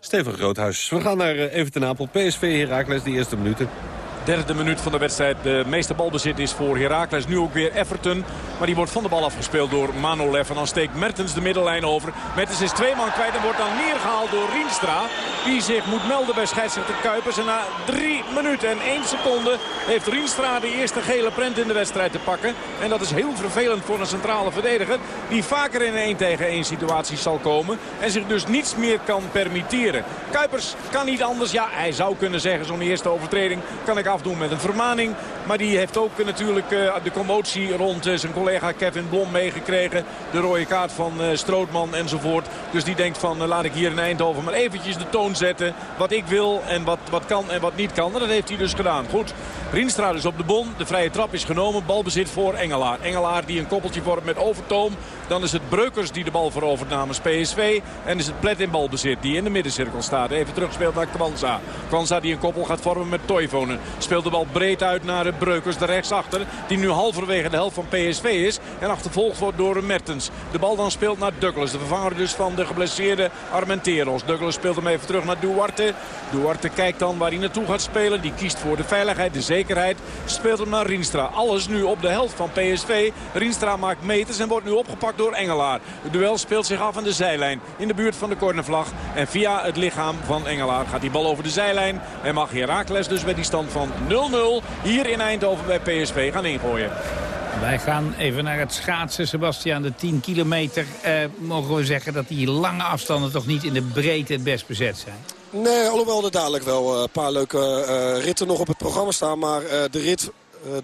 Steven Groothuis. We gaan naar Everton Apel. PSV Herakles, de eerste minuten derde minuut van de wedstrijd. De meeste balbezit is voor Heracles. Nu ook weer Everton. Maar die wordt van de bal afgespeeld door Manolev. En dan steekt Mertens de middellijn over. Mertens is twee man kwijt en wordt dan neergehaald door Rienstra. Die zich moet melden bij scheidsrechter Kuipers. En na drie minuten en één seconde heeft Rienstra de eerste gele prent in de wedstrijd te pakken. En dat is heel vervelend voor een centrale verdediger. Die vaker in een 1 tegen 1 situatie zal komen. En zich dus niets meer kan permitteren. Kuipers kan niet anders. Ja, hij zou kunnen zeggen zo'n eerste overtreding kan ik afdoen met een vermaning. Maar die heeft ook natuurlijk uh, de commotie rond uh, zijn collega Kevin Blom meegekregen. De rode kaart van uh, Strootman enzovoort. Dus die denkt van laat ik hier in Eindhoven maar eventjes de toon zetten. Wat ik wil en wat, wat kan en wat niet kan. En dat heeft hij dus gedaan. Goed, Rienstra dus op de bon. De vrije trap is genomen. Balbezit voor Engelaar. Engelaar die een koppeltje vormt met Overtoom. Dan is het Breukers die de bal verovert namens PSV. En is het Plet in balbezit die in de middencirkel staat. Even terugspeelt naar Kwanza. Kwanza die een koppel gaat vormen met Toivonen. Speelt de bal breed uit naar Breukers, de rechtsachter. Die nu halverwege de helft van PSV is. En achtervolgd wordt door Mertens. De bal dan speelt naar Douglas. De vervanger dus van de geblesseerde Armenteros. Douglas speelt hem even terug naar Duarte. Duarte kijkt dan waar hij naartoe gaat spelen. Die kiest voor de veiligheid, de zekerheid. Speelt hem naar Rienstra. Alles nu op de helft van PSV. Rienstra maakt meters en wordt nu opgepakt door Engelaar. Het duel speelt zich af aan de zijlijn. In de buurt van de cornervlag. En via het lichaam van Engelaar gaat die bal over de zijlijn. En mag Herakles dus met die stand van 0-0 hier in Eindhoven bij PSV gaan ingooien. Wij gaan even naar het schaatsen, Sebastian. De 10 kilometer, eh, mogen we zeggen dat die lange afstanden toch niet in de breedte het best bezet zijn? Nee, alhoewel er dadelijk wel een paar leuke uh, ritten nog op het programma staan. Maar uh, de rit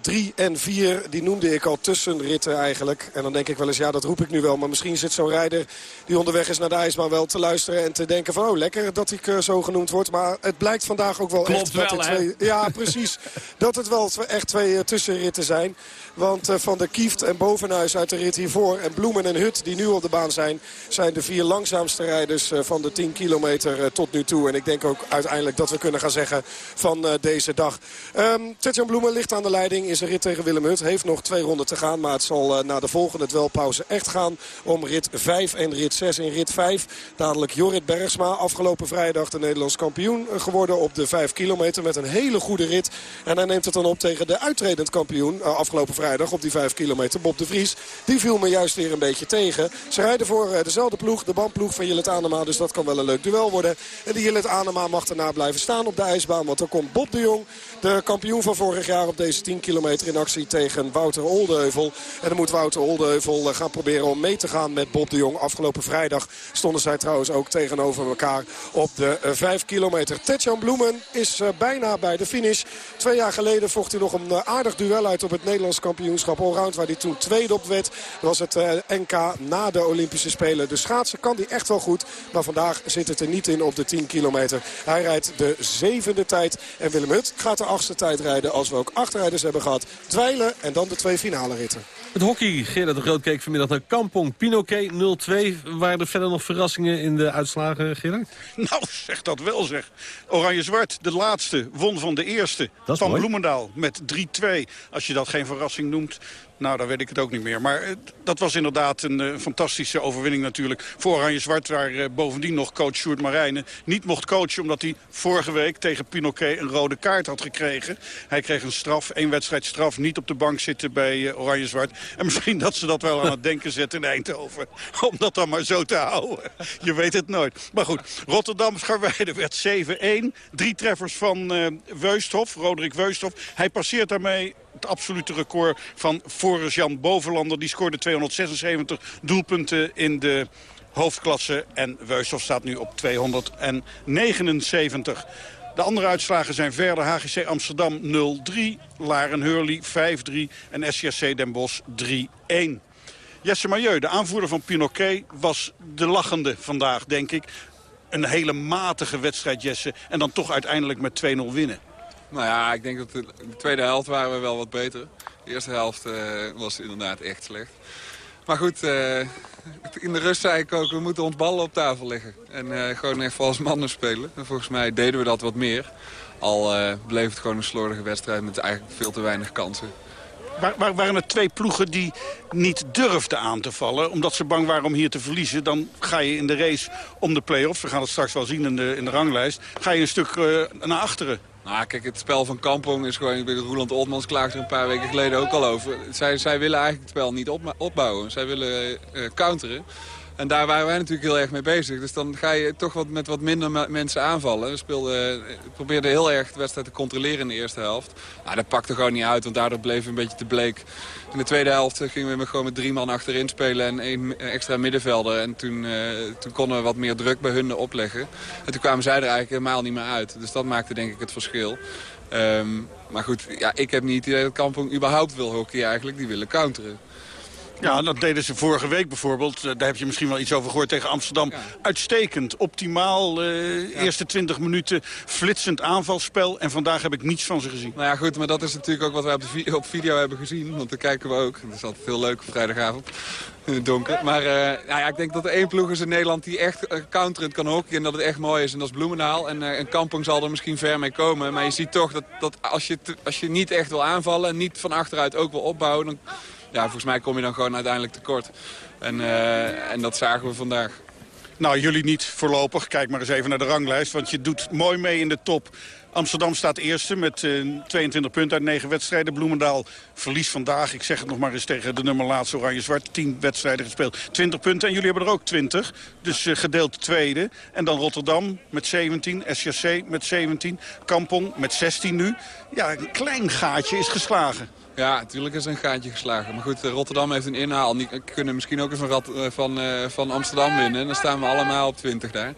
3 uh, en 4, die noemde ik al tussenritten eigenlijk. En dan denk ik wel eens, ja dat roep ik nu wel. Maar misschien zit zo'n rijder die onderweg is naar de ijsbaan wel te luisteren. En te denken van, oh lekker dat ik uh, zo genoemd word. Maar het blijkt vandaag ook wel Klopt echt wel, dat er twee... Ja, precies. *laughs* dat het wel echt twee uh, tussenritten zijn. Want Van der Kieft en Bovenhuis uit de rit hiervoor... en Bloemen en Hut die nu op de baan zijn... zijn de vier langzaamste rijders van de 10 kilometer tot nu toe. En ik denk ook uiteindelijk dat we kunnen gaan zeggen van deze dag. Um, Tetjan Bloemen ligt aan de Is een rit tegen Willem Hut. Heeft nog twee ronden te gaan. Maar het zal na de volgende dwelpauze echt gaan om rit 5 en rit 6. In rit 5 dadelijk Jorrit Bergsma. Afgelopen vrijdag de Nederlands kampioen geworden op de 5 kilometer. Met een hele goede rit. En hij neemt het dan op tegen de uitredend kampioen afgelopen vrijdag op die 5 kilometer. Bob de Vries, die viel me juist weer een beetje tegen. Ze rijden voor uh, dezelfde ploeg, de bandploeg van Jillet Anema. Dus dat kan wel een leuk duel worden. En die Jillet Anema mag daarna blijven staan op de ijsbaan. Want dan komt Bob de Jong, de kampioen van vorig jaar op deze 10 kilometer in actie tegen Wouter Oldeheuvel. En dan moet Wouter Oldeheuvel uh, gaan proberen om mee te gaan met Bob de Jong. Afgelopen vrijdag stonden zij trouwens ook tegenover elkaar op de uh, 5 kilometer. Tetjan Bloemen is uh, bijna bij de finish. Twee jaar geleden vocht hij nog een aardig duel uit op het Nederlands kampioenschap allround. Waar hij toen tweede op werd. Was het NK na de Olympische Spelen. De schaatsen kan hij echt wel goed. Maar vandaag zit het er niet in op de 10 kilometer. Hij rijdt de zevende tijd. En Willem Hut gaat de achtste tijd rijden. Als we ook acht rijders hebben gehad. Dweilen en dan de twee finale ritten. Het hockey, Gerard de Groot keek vanmiddag naar Kampong. Pinoquet 0-2. Waren er verder nog verrassingen in de uitslagen, Gerard? *laughs* Nou, zeg dat wel zeg. Oranje-Zwart, de laatste, won van de eerste. van mooi. Bloemendaal met 3-2. Als je dat geen verrassing noemt, nou, dan weet ik het ook niet meer. Maar uh, dat was inderdaad een uh, fantastische overwinning natuurlijk voor Oranje-Zwart. Waar uh, bovendien nog coach Sjoerd Marijnen niet mocht coachen... omdat hij vorige week tegen Pinoquet een rode kaart had gekregen. Hij kreeg een straf, één wedstrijd straf, niet op de bank zitten bij Oranje-Zwart. En misschien dat ze dat wel aan het denken zetten in Eindhoven. *laughs* Om dat dan maar zo te houden. Je weet het nooit. Maar goed, Rotterdam-Scharweide werd 7-1. Drie treffers van Weusthof, Roderick Weusthof. Hij passeert daarmee het absolute record van Forrest Jan Bovenlander. Die scoorde 276 doelpunten in de hoofdklasse. En Weushof staat nu op 279. De andere uitslagen zijn verder HGC Amsterdam 0-3, Laren Hurley 5-3 en SCSC Den Bosch 3-1. Jesse Majeu, de aanvoerder van Pinoquet, was de lachende vandaag, denk ik. Een hele matige wedstrijd, Jesse. En dan toch uiteindelijk met 2-0 winnen. Nou ja, ik denk dat de, de tweede helft waren we wel wat beter. De eerste helft uh, was inderdaad echt slecht. Maar goed, uh, in de rust zei ik ook, we moeten ons ballen op tafel leggen. En uh, gewoon echt als mannen spelen. En volgens mij deden we dat wat meer. Al bleef het gewoon een slordige wedstrijd met eigenlijk veel te weinig kansen. Waar, waren het twee ploegen die niet durfden aan te vallen... omdat ze bang waren om hier te verliezen... dan ga je in de race om de play-offs, we gaan het straks wel zien in de, in de ranglijst... ga je een stuk naar achteren. Nou, kijk, het spel van Kampong is gewoon... Roland Oltmans klaagde er een paar weken geleden ook al over. Zij, zij willen eigenlijk het spel niet op, opbouwen. Zij willen uh, counteren. En daar waren wij natuurlijk heel erg mee bezig. Dus dan ga je toch wat met wat minder mensen aanvallen. We speelden, probeerden heel erg de wedstrijd te controleren in de eerste helft. Nou, dat pakte gewoon niet uit, want daardoor bleef een beetje te bleek. In de tweede helft gingen we gewoon met drie man achterin spelen en één extra middenvelder. En toen, uh, toen konden we wat meer druk bij hun opleggen. En toen kwamen zij er eigenlijk helemaal niet meer uit. Dus dat maakte denk ik het verschil. Um, maar goed, ja, ik heb niet het idee dat Kampong überhaupt wil hockey eigenlijk. Die willen counteren. Ja, dat deden ze vorige week bijvoorbeeld. Eh, daar heb je misschien wel iets over gehoord tegen Amsterdam. Uitstekend, optimaal. Uh, Eerste 20 minuten flitsend aanvalspel. En vandaag heb ik niets van ze gezien. Nou ja, goed, maar dat is natuurlijk ook wat we op, de op video hebben gezien. Want daar kijken we ook. Dat is altijd heel leuk op vrijdagavond. In het donker. Maar uh, nou ja, ik denk dat er één ploeg is in Nederland die echt counterend kan hockeyen. En dat het echt mooi is. En dat is Bloemendaal. En, uh, en Kampong zal er misschien ver mee komen. Maar je ziet toch dat, dat als, je als je niet echt wil aanvallen... en niet van achteruit ook wil opbouwen... Dan, ja, volgens mij kom je dan gewoon uiteindelijk tekort. En, uh, en dat zagen we vandaag. Nou, jullie niet voorlopig. Kijk maar eens even naar de ranglijst. Want je doet mooi mee in de top. Amsterdam staat eerste met uh, 22 punten uit 9 wedstrijden. Bloemendaal verliest vandaag, ik zeg het nog maar eens tegen de nummer laatste Oranje-Zwart. 10 wedstrijden gespeeld, 20 punten. En jullie hebben er ook 20, dus uh, gedeeld tweede. En dan Rotterdam met 17, SJC met 17, Kampong met 16 nu. Ja, een klein gaatje is geslagen. Ja, natuurlijk is een gaatje geslagen. Maar goed, Rotterdam heeft een inhaal. Die kunnen misschien ook eens een rat van, van Amsterdam winnen. En dan staan we allemaal op 20 daar.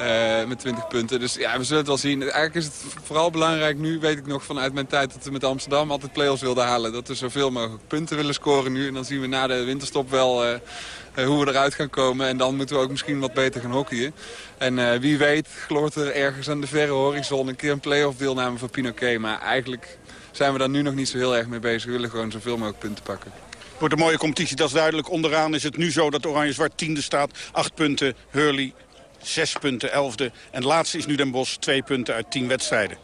Uh, met 20 punten. Dus ja, we zullen het wel zien. Eigenlijk is het vooral belangrijk nu, weet ik nog vanuit mijn tijd... dat we met Amsterdam altijd play-offs wilden halen. Dat we zoveel mogelijk punten willen scoren nu. En dan zien we na de winterstop wel... Uh, hoe we eruit gaan komen. En dan moeten we ook misschien wat beter gaan hockeyen. En wie weet gloort er ergens aan de verre horizon een keer een play-off deelname voor Pinoquet. Maar eigenlijk zijn we daar nu nog niet zo heel erg mee bezig. We willen gewoon zoveel mogelijk punten pakken. Wordt een mooie competitie, dat is duidelijk. Onderaan is het nu zo dat Oranje-Zwart tiende staat. Acht punten, Hurley zes punten, elfde. En laatste is nu Den Bosch, twee punten uit tien wedstrijden.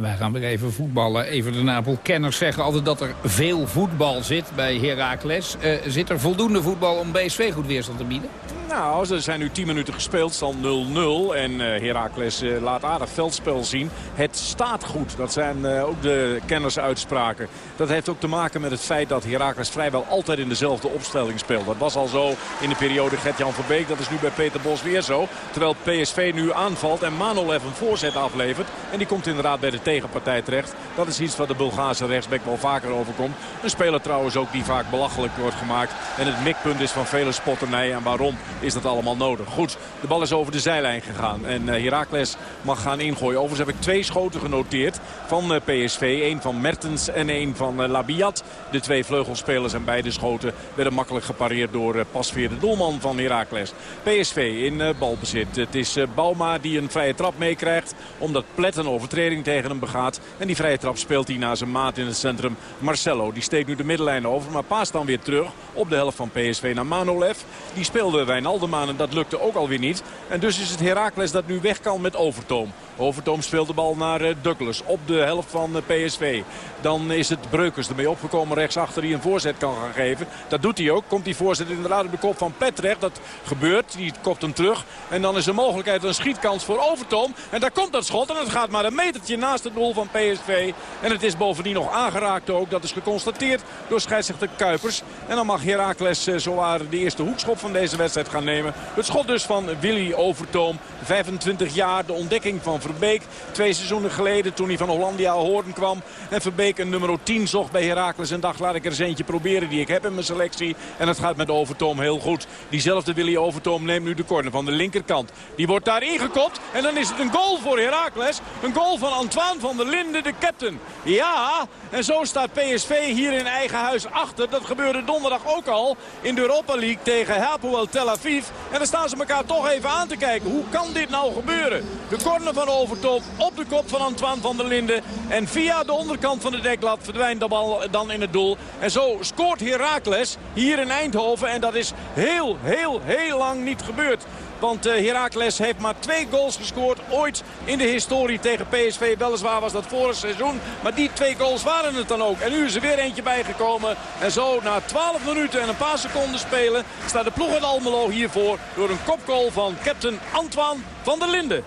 Wij gaan weer even voetballen. Even de Napel-kenners zeggen altijd dat er veel voetbal zit bij Heracles. Uh, zit er voldoende voetbal om BSV goed weerstand te bieden? Nou, er zijn nu 10 minuten gespeeld, stand 0-0. En uh, Heracles uh, laat aardig veldspel zien. Het staat goed, dat zijn ook de kennersuitspraken. Dat heeft ook te maken met het feit dat Heracles vrijwel altijd in dezelfde opstelling speelt. Dat was al zo in de periode Gert-Jan Verbeek. Dat is nu bij Peter Bos weer zo. Terwijl PSV nu aanvalt en Manolev een voorzet aflevert. En die komt inderdaad bij de tegenpartij terecht. Dat is iets wat de Bulgaarse rechtsback wel vaker overkomt. Een speler trouwens ook die vaak belachelijk wordt gemaakt. En het mikpunt is van vele spotternij. En waarom is dat allemaal nodig? Goed, de bal is over de zijlijn gegaan. En uh, Heracles mag gaan ingooien. Overigens heb ik twee schoten genoteerd van uh, PSV. Eén van Mertens en één van uh, Labiat. De twee vleugelspelers en beide schoten werden makkelijk gepareerd door Pasveer, de doelman van Heracles. PSV in balbezit. Het is Bauma die een vrije trap meekrijgt. Omdat Plet een overtreding tegen hem begaat. En die vrije trap speelt hij naar zijn maat in het centrum. Marcelo, die steekt nu de middenlijn over. Maar paast dan weer terug op de helft van PSV naar Manolev. Die speelde Wijnaldema en dat lukte ook alweer niet. En dus is het Heracles dat nu weg kan met Overtoom. Overtoom speelt de bal naar Douglas op de helft van PSV. Dan is het Breukers ermee opgekomen rechtsachter die een voorzet kan gaan geven. Dat doet hij ook. Komt die voorzet inderdaad op de kop van Petrecht. Dat gebeurt. Die kopt hem terug. En dan is de mogelijkheid een schietkans voor Overtoom. En daar komt dat schot. En het gaat maar een metertje naast het doel van PSV. En het is bovendien nog aangeraakt ook. Dat is geconstateerd door scheidsrechter Kuipers. En dan mag Heracles zowaar de eerste hoekschop van deze wedstrijd gaan nemen. Het schot dus van Willy Overtoom. 25 jaar. De ontdekking van Verbeek. Twee seizoenen geleden toen hij van Hollandia Hoorn kwam. En Verbeek een nummer 10 zocht bij Heracles. En dacht laat ik er eens eentje proberen die ik heb in mijn selectie. En het gaat met Overtoom heel goed. Diezelfde Willy Overtoom neemt nu de corner van de linkerkant. Die wordt daar ingekopt. En dan is het een goal voor Heracles. Een goal van van Van der Linden, de captain. Ja, en zo staat PSV hier in eigen huis achter. Dat gebeurde donderdag ook al in de Europa League tegen Hapoel Tel Aviv. En dan staan ze elkaar toch even aan te kijken. Hoe kan dit nou gebeuren? De corner van Overtop op de kop van Antoine van der Linden. En via de onderkant van de deklat verdwijnt de bal dan in het doel. En zo scoort Heracles hier in Eindhoven. En dat is heel, heel, heel lang niet gebeurd. Want uh, Heracles heeft maar twee goals gescoord ooit in de historie tegen PSV. Weliswaar was dat vorig seizoen. Maar die twee goals waren het dan ook. En nu is er weer eentje bijgekomen. En zo na 12 minuten en een paar seconden spelen... staat de ploeg uit Almelo hiervoor door een kopgoal van captain Antoine van der Linden.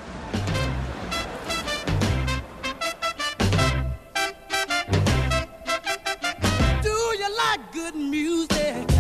Do you like good music?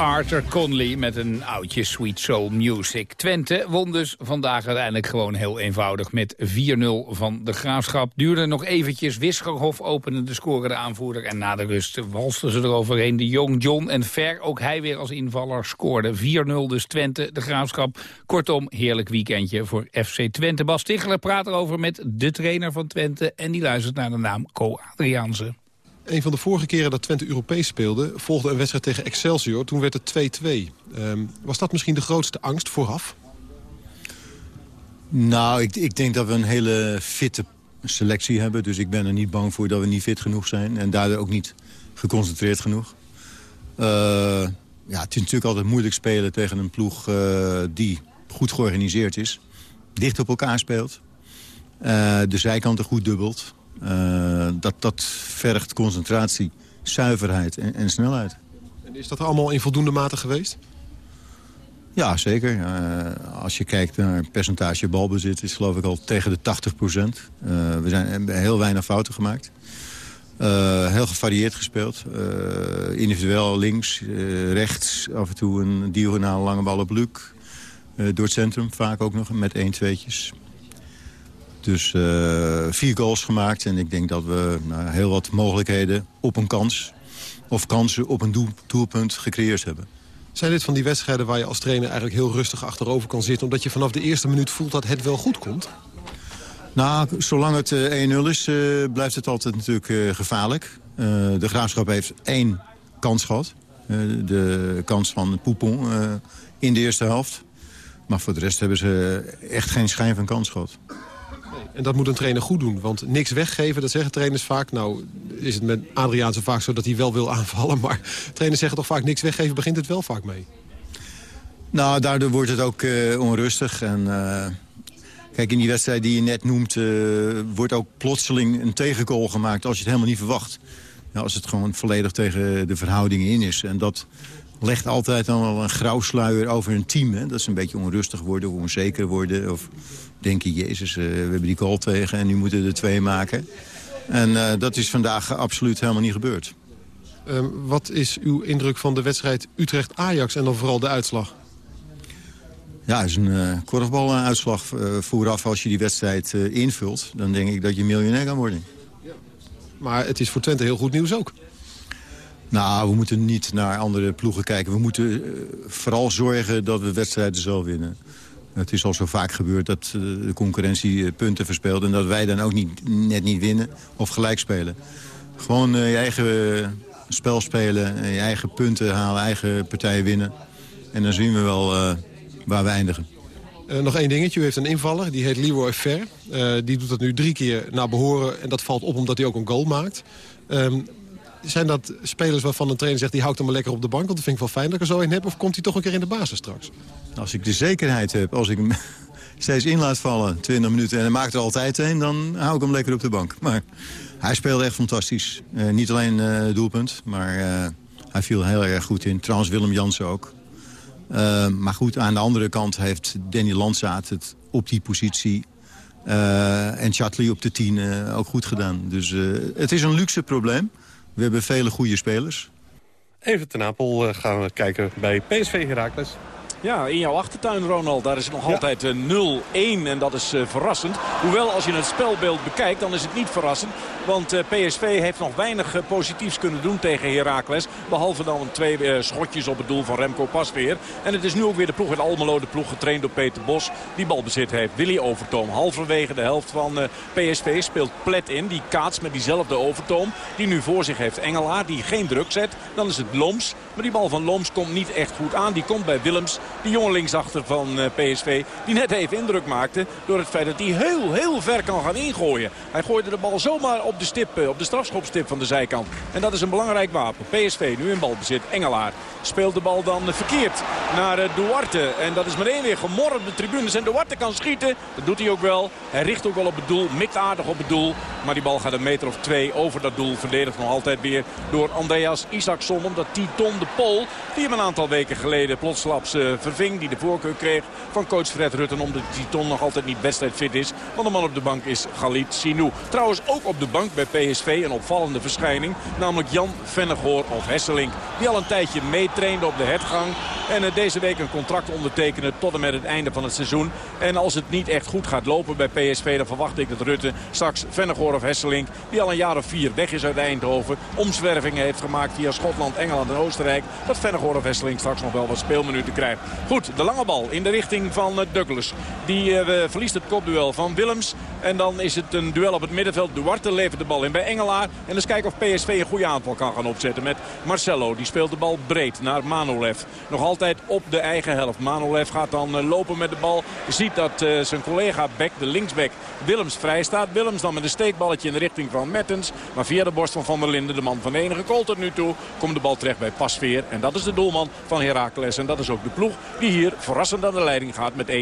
Arthur Conley met een oudje Sweet Soul Music. Twente won dus vandaag uiteindelijk gewoon heel eenvoudig met 4-0 van de Graafschap. Duurde nog eventjes, Wisgerhof opende de score de aanvoerder... en na de rust walsten ze eroverheen. De Jong, John en Ver, ook hij weer als invaller, scoorde 4-0 dus Twente, de Graafschap. Kortom, heerlijk weekendje voor FC Twente. Bas Ticheler praat erover met de trainer van Twente... en die luistert naar de naam Co Adriaanse. Een van de vorige keren dat Twente Europees speelde... volgde een wedstrijd tegen Excelsior. Toen werd het 2-2. Ehm, was dat misschien de grootste angst vooraf? Nou, ik, ik denk dat we een hele fitte selectie hebben. Dus ik ben er niet bang voor dat we niet fit genoeg zijn. En daardoor ook niet geconcentreerd genoeg. Eh, ja, het is natuurlijk altijd moeilijk spelen tegen een ploeg eh, die goed georganiseerd is. Dicht op elkaar speelt. Eh, de zijkanten goed dubbelt. Eh, dat, dat vergt concentratie, zuiverheid en, en snelheid. En is dat allemaal in voldoende mate geweest? Ja, zeker. Eh, als je kijkt naar percentage balbezit... is geloof ik al tegen de 80 procent. we zijn, hebben heel weinig fouten gemaakt. Eh, heel gevarieerd gespeeld. Eh, individueel links, eh, rechts. Af en toe een diagonale lange bal op Luc. Eh, door het centrum vaak ook nog met 1 tweetjes. Dus eh, vier goals gemaakt. En ik denk dat we nou, heel wat mogelijkheden op een kans... of kansen op een doel, doelpunt gecreëerd hebben. Zijn dit van die wedstrijden waar je als trainer eigenlijk heel rustig achterover kan zitten... omdat je vanaf de eerste minuut voelt dat het wel goed komt? Nou, zolang het eh, 1-0 is, eh, blijft het altijd natuurlijk gevaarlijk. De Graafschap heeft één kans gehad. Eh, de kans van Poupon in de eerste helft. Maar voor de rest hebben ze echt geen schijn van kans gehad. En dat moet een trainer goed doen, want niks weggeven, dat zeggen trainers vaak. Nou is het met Adriaanse vaak zo dat hij wel wil aanvallen... maar trainers zeggen toch vaak niks weggeven, begint het wel vaak mee. Nou, daardoor wordt het ook eh, onrustig. En eh, Kijk, in die wedstrijd die je net noemt... eh, wordt ook plotseling een tegengoal gemaakt als je het helemaal niet verwacht. Ja, als het gewoon volledig tegen de verhoudingen in is. En dat legt altijd dan wel een grauwsluier over een team. Hè? Dat ze een beetje onrustig worden of onzeker worden. Of denken, jezus, eh, we hebben die goal tegen en nu moeten we er twee maken. En eh, dat is vandaag absoluut helemaal niet gebeurd. Ehm, wat is uw indruk van de wedstrijd Utrecht-Ajax en dan vooral de uitslag? Ja, het is een uh, korfbaluitslag vooraf als je die wedstrijd invult. Dan denk ik dat je miljonair kan worden. Maar het is voor Twente heel goed nieuws ook. Nou, we moeten niet naar andere ploegen kijken. We moeten vooral zorgen dat we wedstrijden zo winnen. Het is al zo vaak gebeurd dat de concurrentie punten verspeelt... en dat wij dan ook niet, net niet winnen of gelijk spelen. Gewoon je eigen spel spelen, je eigen punten halen, eigen partijen winnen. En dan zien we wel waar we eindigen. Nog één dingetje. U heeft een invaller, die heet Leroy Fer. Die doet dat nu drie keer naar behoren. En dat valt op omdat hij ook een goal maakt. Um, zijn dat spelers waarvan een trainer zegt... die houdt hem maar lekker op de bank, want dat vind ik wel fijn dat ik er zo in heb... of komt hij toch een keer in de basis straks? Als ik de zekerheid heb, als ik hem *laughs* steeds in laat vallen... 20 minuten en hij maakt er altijd een... dan hou ik hem lekker op de bank. Maar hij speelde echt fantastisch. Uh, niet alleen uh, doelpunt, maar uh, hij viel heel erg goed in. Trouwens Willem Jansen ook. Maar goed, aan de andere kant heeft Danny Landzaat het op die positie... En Chatley op de 10 uh, ook goed gedaan. Dus het is een luxe probleem. We hebben vele goede spelers. Even ten Apel gaan we kijken bij PSV Heracles. Ja, in jouw achtertuin, Ronald, daar is het nog ja. altijd uh, 0-1 en dat is uh, verrassend. Hoewel, als je het spelbeeld bekijkt, dan is het niet verrassend. Want uh, PSV heeft nog weinig positiefs kunnen doen tegen Heracles. Behalve dan twee schotjes op het doel van Remco Pasveer. En het is nu ook weer de ploeg uit Almelo, de ploeg getraind door Peter Bos. Die balbezit heeft. Willy Overtoom, halverwege de helft van PSV, speelt Plet in. Die kaats met diezelfde Overtoom. Die nu voor zich heeft Engelaar, die geen druk zet. Dan is het Loms. Maar die bal van Loms komt niet echt goed aan. Die komt bij Willems. Die jongen linksachter van uh, PSV. Die net even indruk maakte door het feit dat hij heel, heel ver kan gaan ingooien. Hij gooide de bal zomaar op de stip, uh, op de strafschopstip van de zijkant. En dat is een belangrijk wapen. PSV nu in balbezit. Engelaar speelt de bal dan verkeerd naar Duarte. En dat is meteen weer gemor op de tribunes. En Duarte kan schieten. Dat doet hij ook wel. Hij richt ook wel op het doel. Mikt aardig op het doel. Maar die bal gaat een meter of twee over dat doel. Verdedigd nog altijd weer door Andreas Isaacson. Omdat Titon de Pol, die hem een aantal weken geleden plotslaps verving. Die de voorkeur kreeg van coach Fred Rutten. Omdat Titon nog altijd niet wedstrijdfit is. Want de man op de bank is Galit Sinou. Trouwens ook op de bank bij PSV een opvallende verschijning. Namelijk Jan Vennegoor of Hesselink. Die al een tijdje meetrainde op de hertgang. En uh, deze week een contract ondertekenen tot en met het einde van het seizoen. En als het niet echt goed gaat lopen bij PSV... dan verwacht ik dat Rutte straks Vennegoor of Hesselink... die al een jaar of vier weg is uit Eindhoven... omzwervingen heeft gemaakt via Schotland, Engeland en Oostenrijk... dat Vennegoor of Hesselink straks nog wel wat speelminuten krijgt. Goed, de lange bal in de richting van uh, Douglas. Die uh, verliest het kopduel van Willems. En dan is het een duel op het middenveld. Duarte levert de bal in bij Engelaar. En eens kijken of PSV een goede aanval kan gaan opzetten met Marcelo. Die speelt de bal breed naar Manolev. Nog altijd op de eigen helft. Manolev gaat dan uh, lopen met de bal. Ziet dat uh, zijn collega Beck, de linksback, Willems vrij staat. Willems dan met een steekballetje in de richting van Mertens. Maar via de borst van Van der Linden, de man van de enige goal tot nu toe, komt de bal terecht bij Pasveer. En dat is de doelman van Heracles. En dat is ook de ploeg die hier verrassend aan de leiding gaat met 1-0.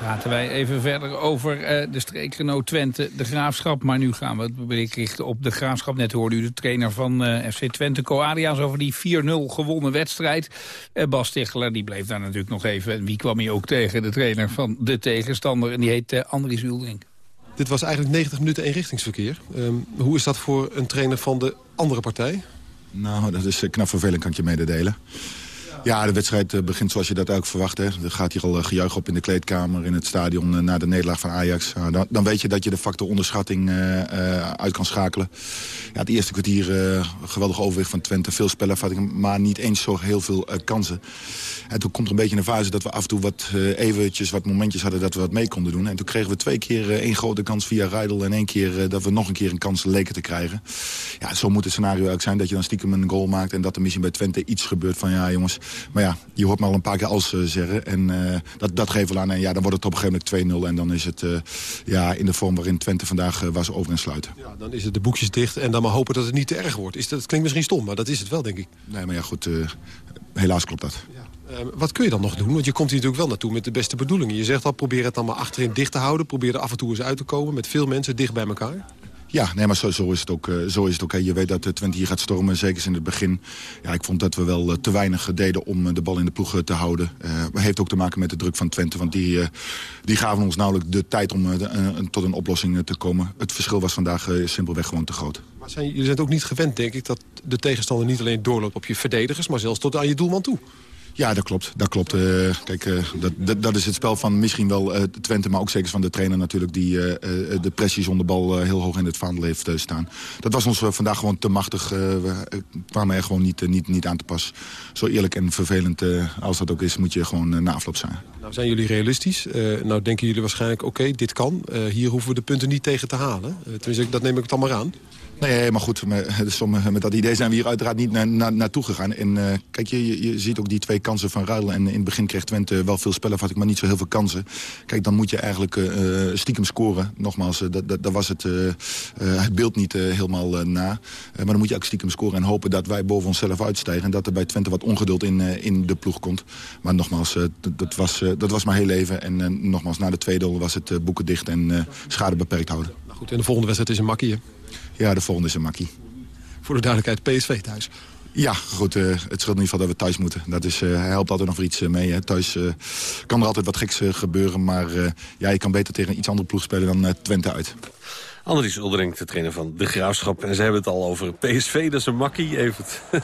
Praten wij even verder over uh, de streekgenoot Twente, de Graafschap. Maar nu gaan we het blik richten op de Graafschap. Net hoorde u de trainer van uh, FC Twente, Coaria's, over die 4-0 gewonnen wedstrijd. Uh, Bas Ticheler, die bleef daar natuurlijk nog even. En wie kwam hij ook tegen? De trainer van de tegenstander. En die heet Andries Uldring. Dit was eigenlijk 90 minuten eenrichtingsverkeer. Um, hoe is dat voor een trainer van de andere partij? Nou, dat is knap vervelend, kan ik je mededelen. Ja, de wedstrijd begint zoals je dat ook verwacht. Hè. Er gaat hier al gejuich op in de kleedkamer, in het stadion... na de nederlaag van Ajax. Dan, dan weet je dat je de factor onderschatting uit kan schakelen. Ja, het eerste kwartier geweldig overwicht van Twente. Veel spelervatting, maar niet eens zo heel veel kansen. En toen komt er een beetje een fase dat we af en toe wat eventjes wat momentjes hadden... dat we wat mee konden doen. En toen kregen we twee keer één grote kans via Rijdel... en één keer dat we nog een keer een kans leken te krijgen. Ja, zo moet het scenario ook zijn dat je dan stiekem een goal maakt... en dat er misschien bij Twente iets gebeurt van ja jongens... Maar ja, je hoort me al een paar keer als uh, zeggen. En uh, dat, dat geven we aan. En ja, dan wordt het op een gegeven moment 2-0. En dan is het uh, ja, in de vorm waarin Twente vandaag was over en sluiten. Ja, dan is het de boekjes dicht. En dan maar hopen dat het niet te erg wordt. Is dat, dat klinkt misschien stom, maar dat is het wel, denk ik. Nee, maar ja, goed. helaas klopt dat. Ja. Wat kun je dan nog doen? Want je komt hier natuurlijk wel naartoe met de beste bedoelingen. Je zegt al, probeer het dan maar achterin dicht te houden. Probeer er af en toe eens uit te komen met veel mensen dicht bij elkaar. Ja, nee, maar zo, zo is het ook. eh, zo is het ook. Je weet dat eh, Twente hier gaat stormen, zeker in het begin. Ja, ik vond dat we wel eh, te weinig deden om de bal in de ploeg te houden. Eh heeft ook te maken met de druk van Twente. Want die, die gaven ons nauwelijks de tijd om tot een oplossing te komen. Het verschil was vandaag simpelweg gewoon te groot. Maar zijn, jullie zijn het ook niet gewend, denk ik... dat de tegenstander niet alleen doorloopt op je verdedigers... maar zelfs tot aan je doelman toe. Ja, dat klopt. Dat klopt. Eh, kijk, eh, dat, dat, dat is het spel van misschien wel eh, Twente, maar ook zeker van de trainer natuurlijk... die de pressie zonder bal heel hoog in het vaandel heeft staan. Dat was ons vandaag gewoon te machtig. we kwamen er gewoon niet, niet, niet aan te pas. Zo eerlijk en vervelend als dat ook is, moet je gewoon na afloop zijn. Nou zijn jullie realistisch. Nou denken jullie waarschijnlijk, oké, dit kan. Hier hoeven we de punten niet tegen te halen. Tenminste, dat neem ik het maar aan. Nee, maar goed, met, *laughs* dus sommige- met dat idee zijn we hier uiteraard niet na, na, naartoe gegaan. En eh, kijk, je, je, ziet ook die twee kansen van Ruil. En in het begin kreeg Twente wel veel spellen, had ik maar niet zo heel veel kansen. Kijk, dan moet je eigenlijk eh, eh, stiekem scoren. Nogmaals, eh, dat, was het, eh, eh, het beeld niet eh, helemaal eh, na. Eh, maar dan moet je ook stiekem scoren en hopen dat wij boven onszelf uitstijgen. En dat er bij Twente wat ongeduld in, eh, in de ploeg komt. Maar nogmaals, eh, dat- was, eh, dat was maar heel even. En eh, nogmaals, na de tweede was het eh, boeken dicht en eh, schade beperkt houden. Goed, en de volgende wedstrijd is een makkie, hè? Ja, de volgende is een makkie. Voor de duidelijkheid, PSV thuis. Ja, goed, eh, het scheelt in ieder geval dat we thuis moeten. Dat is, eh, hij helpt altijd nog voor iets eh, mee. Hè. Thuis eh, kan er altijd wat geks gebeuren. Maar eh, ja, je kan beter tegen een iets andere ploeg spelen dan eh, Twente uit. Andries Uldering, de trainer van de Graafschap. En ze hebben het al over PSV, dat is een makkie. Even het-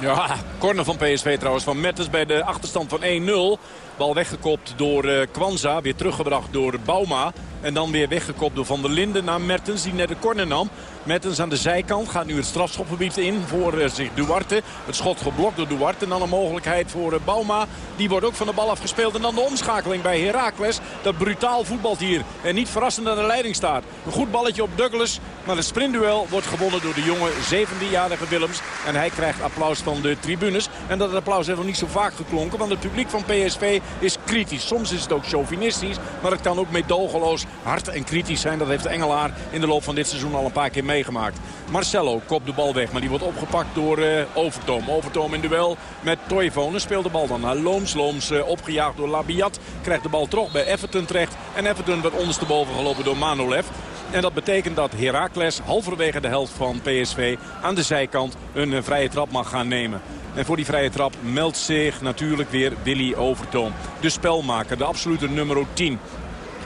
Ja, corner van PSV trouwens van Metters bij de achterstand van 1-0. Bal weggekopt door eh, Kwanza, weer teruggebracht door Bauma. En dan weer weggekopt door Van der Linden naar Mertens die net de corner nam. Mertens aan de zijkant gaat nu het strafschopgebied in voor eh, zich Duarte. Het schot geblokt door Duarte. En dan een mogelijkheid voor eh, Bauma. Die wordt ook van de bal afgespeeld. En dan de omschakeling bij Heracles. Dat brutaal voetbalt hier. En niet verrassend aan de leiding staat. Een goed balletje op Douglas. Maar het sprintduel wordt gewonnen door de jonge 17-jarige Willems. En hij krijgt applaus van de tribunes. En dat applaus heeft nog niet zo vaak geklonken. Want het publiek van PSV is kritisch. Soms is het ook chauvinistisch. Maar het kan ook meedogenloos hard en kritisch zijn. Dat heeft Engelaar in de loop van dit seizoen al een paar keer meegemaakt. Marcelo kopt de bal weg. Maar die wordt opgepakt door eh, Overtoom. Overtoom in duel met Toivonen. Speelt de bal dan naar Looms. Looms eh, opgejaagd door Labiat. Krijgt de bal toch bij Everton terecht. En Everton wordt ondersteboven gelopen door Manolev. En dat betekent dat Heracles halverwege de helft van PSV aan de zijkant een eh, vrije trap mag gaan nemen. En voor die vrije trap meldt zich natuurlijk weer Willy Overtoom. De spelmaker, de absolute nummer 10.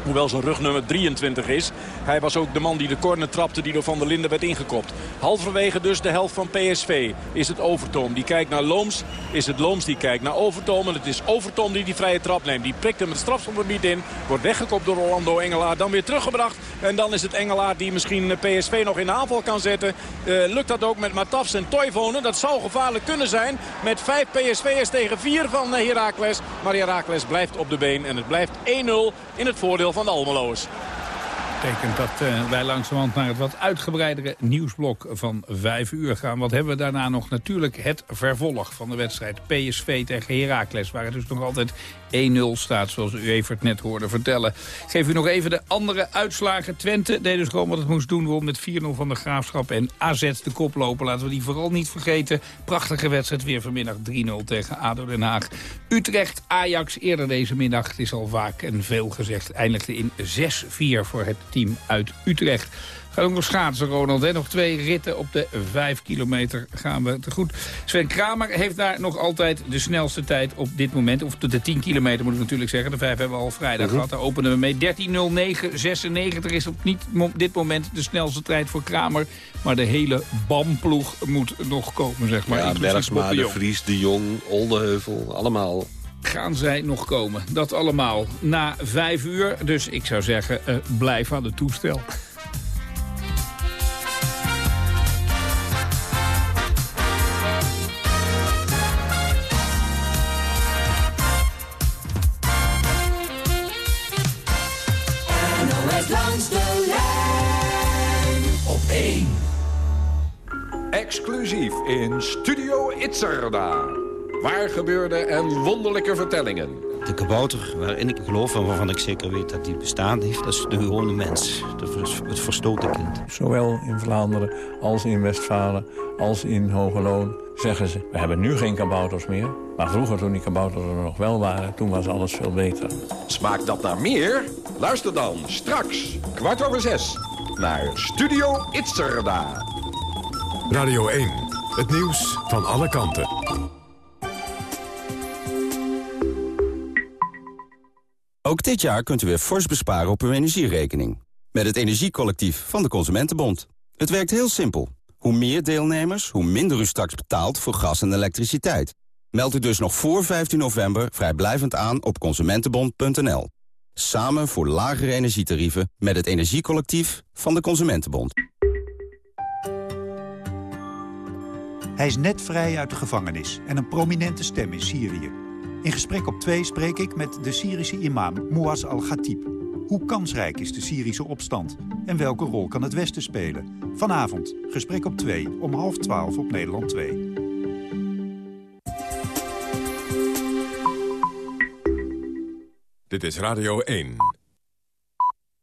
Hoewel zijn rugnummer 23 is. Hij was ook de man die de corner trapte die door Van der Linden werd ingekopt. Halverwege dus de helft van PSV is het Overtoom. Die kijkt naar Looms. Is het Looms die kijkt naar Overtoom. En het is Overtoom die die vrije trap neemt. Die prikt hem het strafschopgebied in. Wordt weggekopt door Orlando Engelaar. Dan weer teruggebracht. En dan is het Engelaar die misschien PSV nog in de aanval kan zetten. Eh, lukt dat ook met Matafs en Toivonen. Dat zou gevaarlijk kunnen zijn. Met vijf PSV'ers tegen vier van eh, Heracles. Maar Heracles blijft op de been. En het blijft 1-0 in het voordeel van de Almeloers. Betekent dat eh, wij langzamerhand naar het wat uitgebreidere nieuwsblok van 5 uur gaan. Wat hebben we daarna nog? Natuurlijk het vervolg van de wedstrijd PSV tegen Heracles. Waar het dus nog altijd 1-0 staat, zoals u Evert net hoorde vertellen. Ik geef u nog even de andere uitslagen. Twente deed dus gewoon wat het moest doen. Won met 4-0 van de Graafschap. En AZ de koploper, laten we die vooral niet vergeten. Prachtige wedstrijd weer vanmiddag 3-0 tegen ADO Den Haag. Utrecht, Ajax eerder deze middag. Het is al vaak en veel gezegd. Eindigde in 6-4 voor het team uit Utrecht. Gaat ook nog schaatsen, Ronald. Hè? Nog twee ritten op de 5 kilometer gaan we te goed. Sven Kramer heeft daar nog altijd de snelste tijd op dit moment. Of de 10 kilometer moet ik natuurlijk zeggen. De 5 hebben we al vrijdag gehad. Daar openen we mee. 13.09.96 is op niet, dit moment de snelste tijd voor Kramer. Maar de hele BAM-ploeg moet nog komen, zeg maar. Ja, Bergsma, de. Vries, De Jong, Oldeheuvel, allemaal. Gaan zij nog komen? Dat allemaal na vijf uur. Dus ik zou zeggen, eh, blijf aan het toestel. Itzerda. Waar gebeurde en wonderlijke vertellingen. De kabouter waarin ik geloof en waarvan ik zeker weet dat die bestaan heeft... dat is de gewone mens, het verstoten kind. Zowel in Vlaanderen als in Westfalen als in Hogeloon. zeggen ze, we hebben nu geen kabouters meer. Maar vroeger, toen die kabouters er nog wel waren, toen was alles veel beter. Smaakt dat naar meer? Luister dan straks, kwart over zes, naar Studio Itzerda. Radio 1, het nieuws van alle kanten. Ook dit jaar kunt u weer fors besparen op uw energierekening. Met het Energiecollectief van de Consumentenbond. Het werkt heel simpel. Hoe meer deelnemers, hoe minder u straks betaalt voor gas en elektriciteit. Meld u dus nog voor 15 november vrijblijvend aan op consumentenbond.nl. Samen voor lagere energietarieven met het Energiecollectief van de Consumentenbond. Hij is net vrij uit de gevangenis en een prominente stem in Syrië. In gesprek op 2 spreek ik met de Syrische imam Mouaz al-Khatib. Hoe kansrijk is de Syrische opstand? En welke rol kan het Westen spelen? Vanavond, gesprek op 2, om half 12 op Nederland 2. Dit is Radio 1.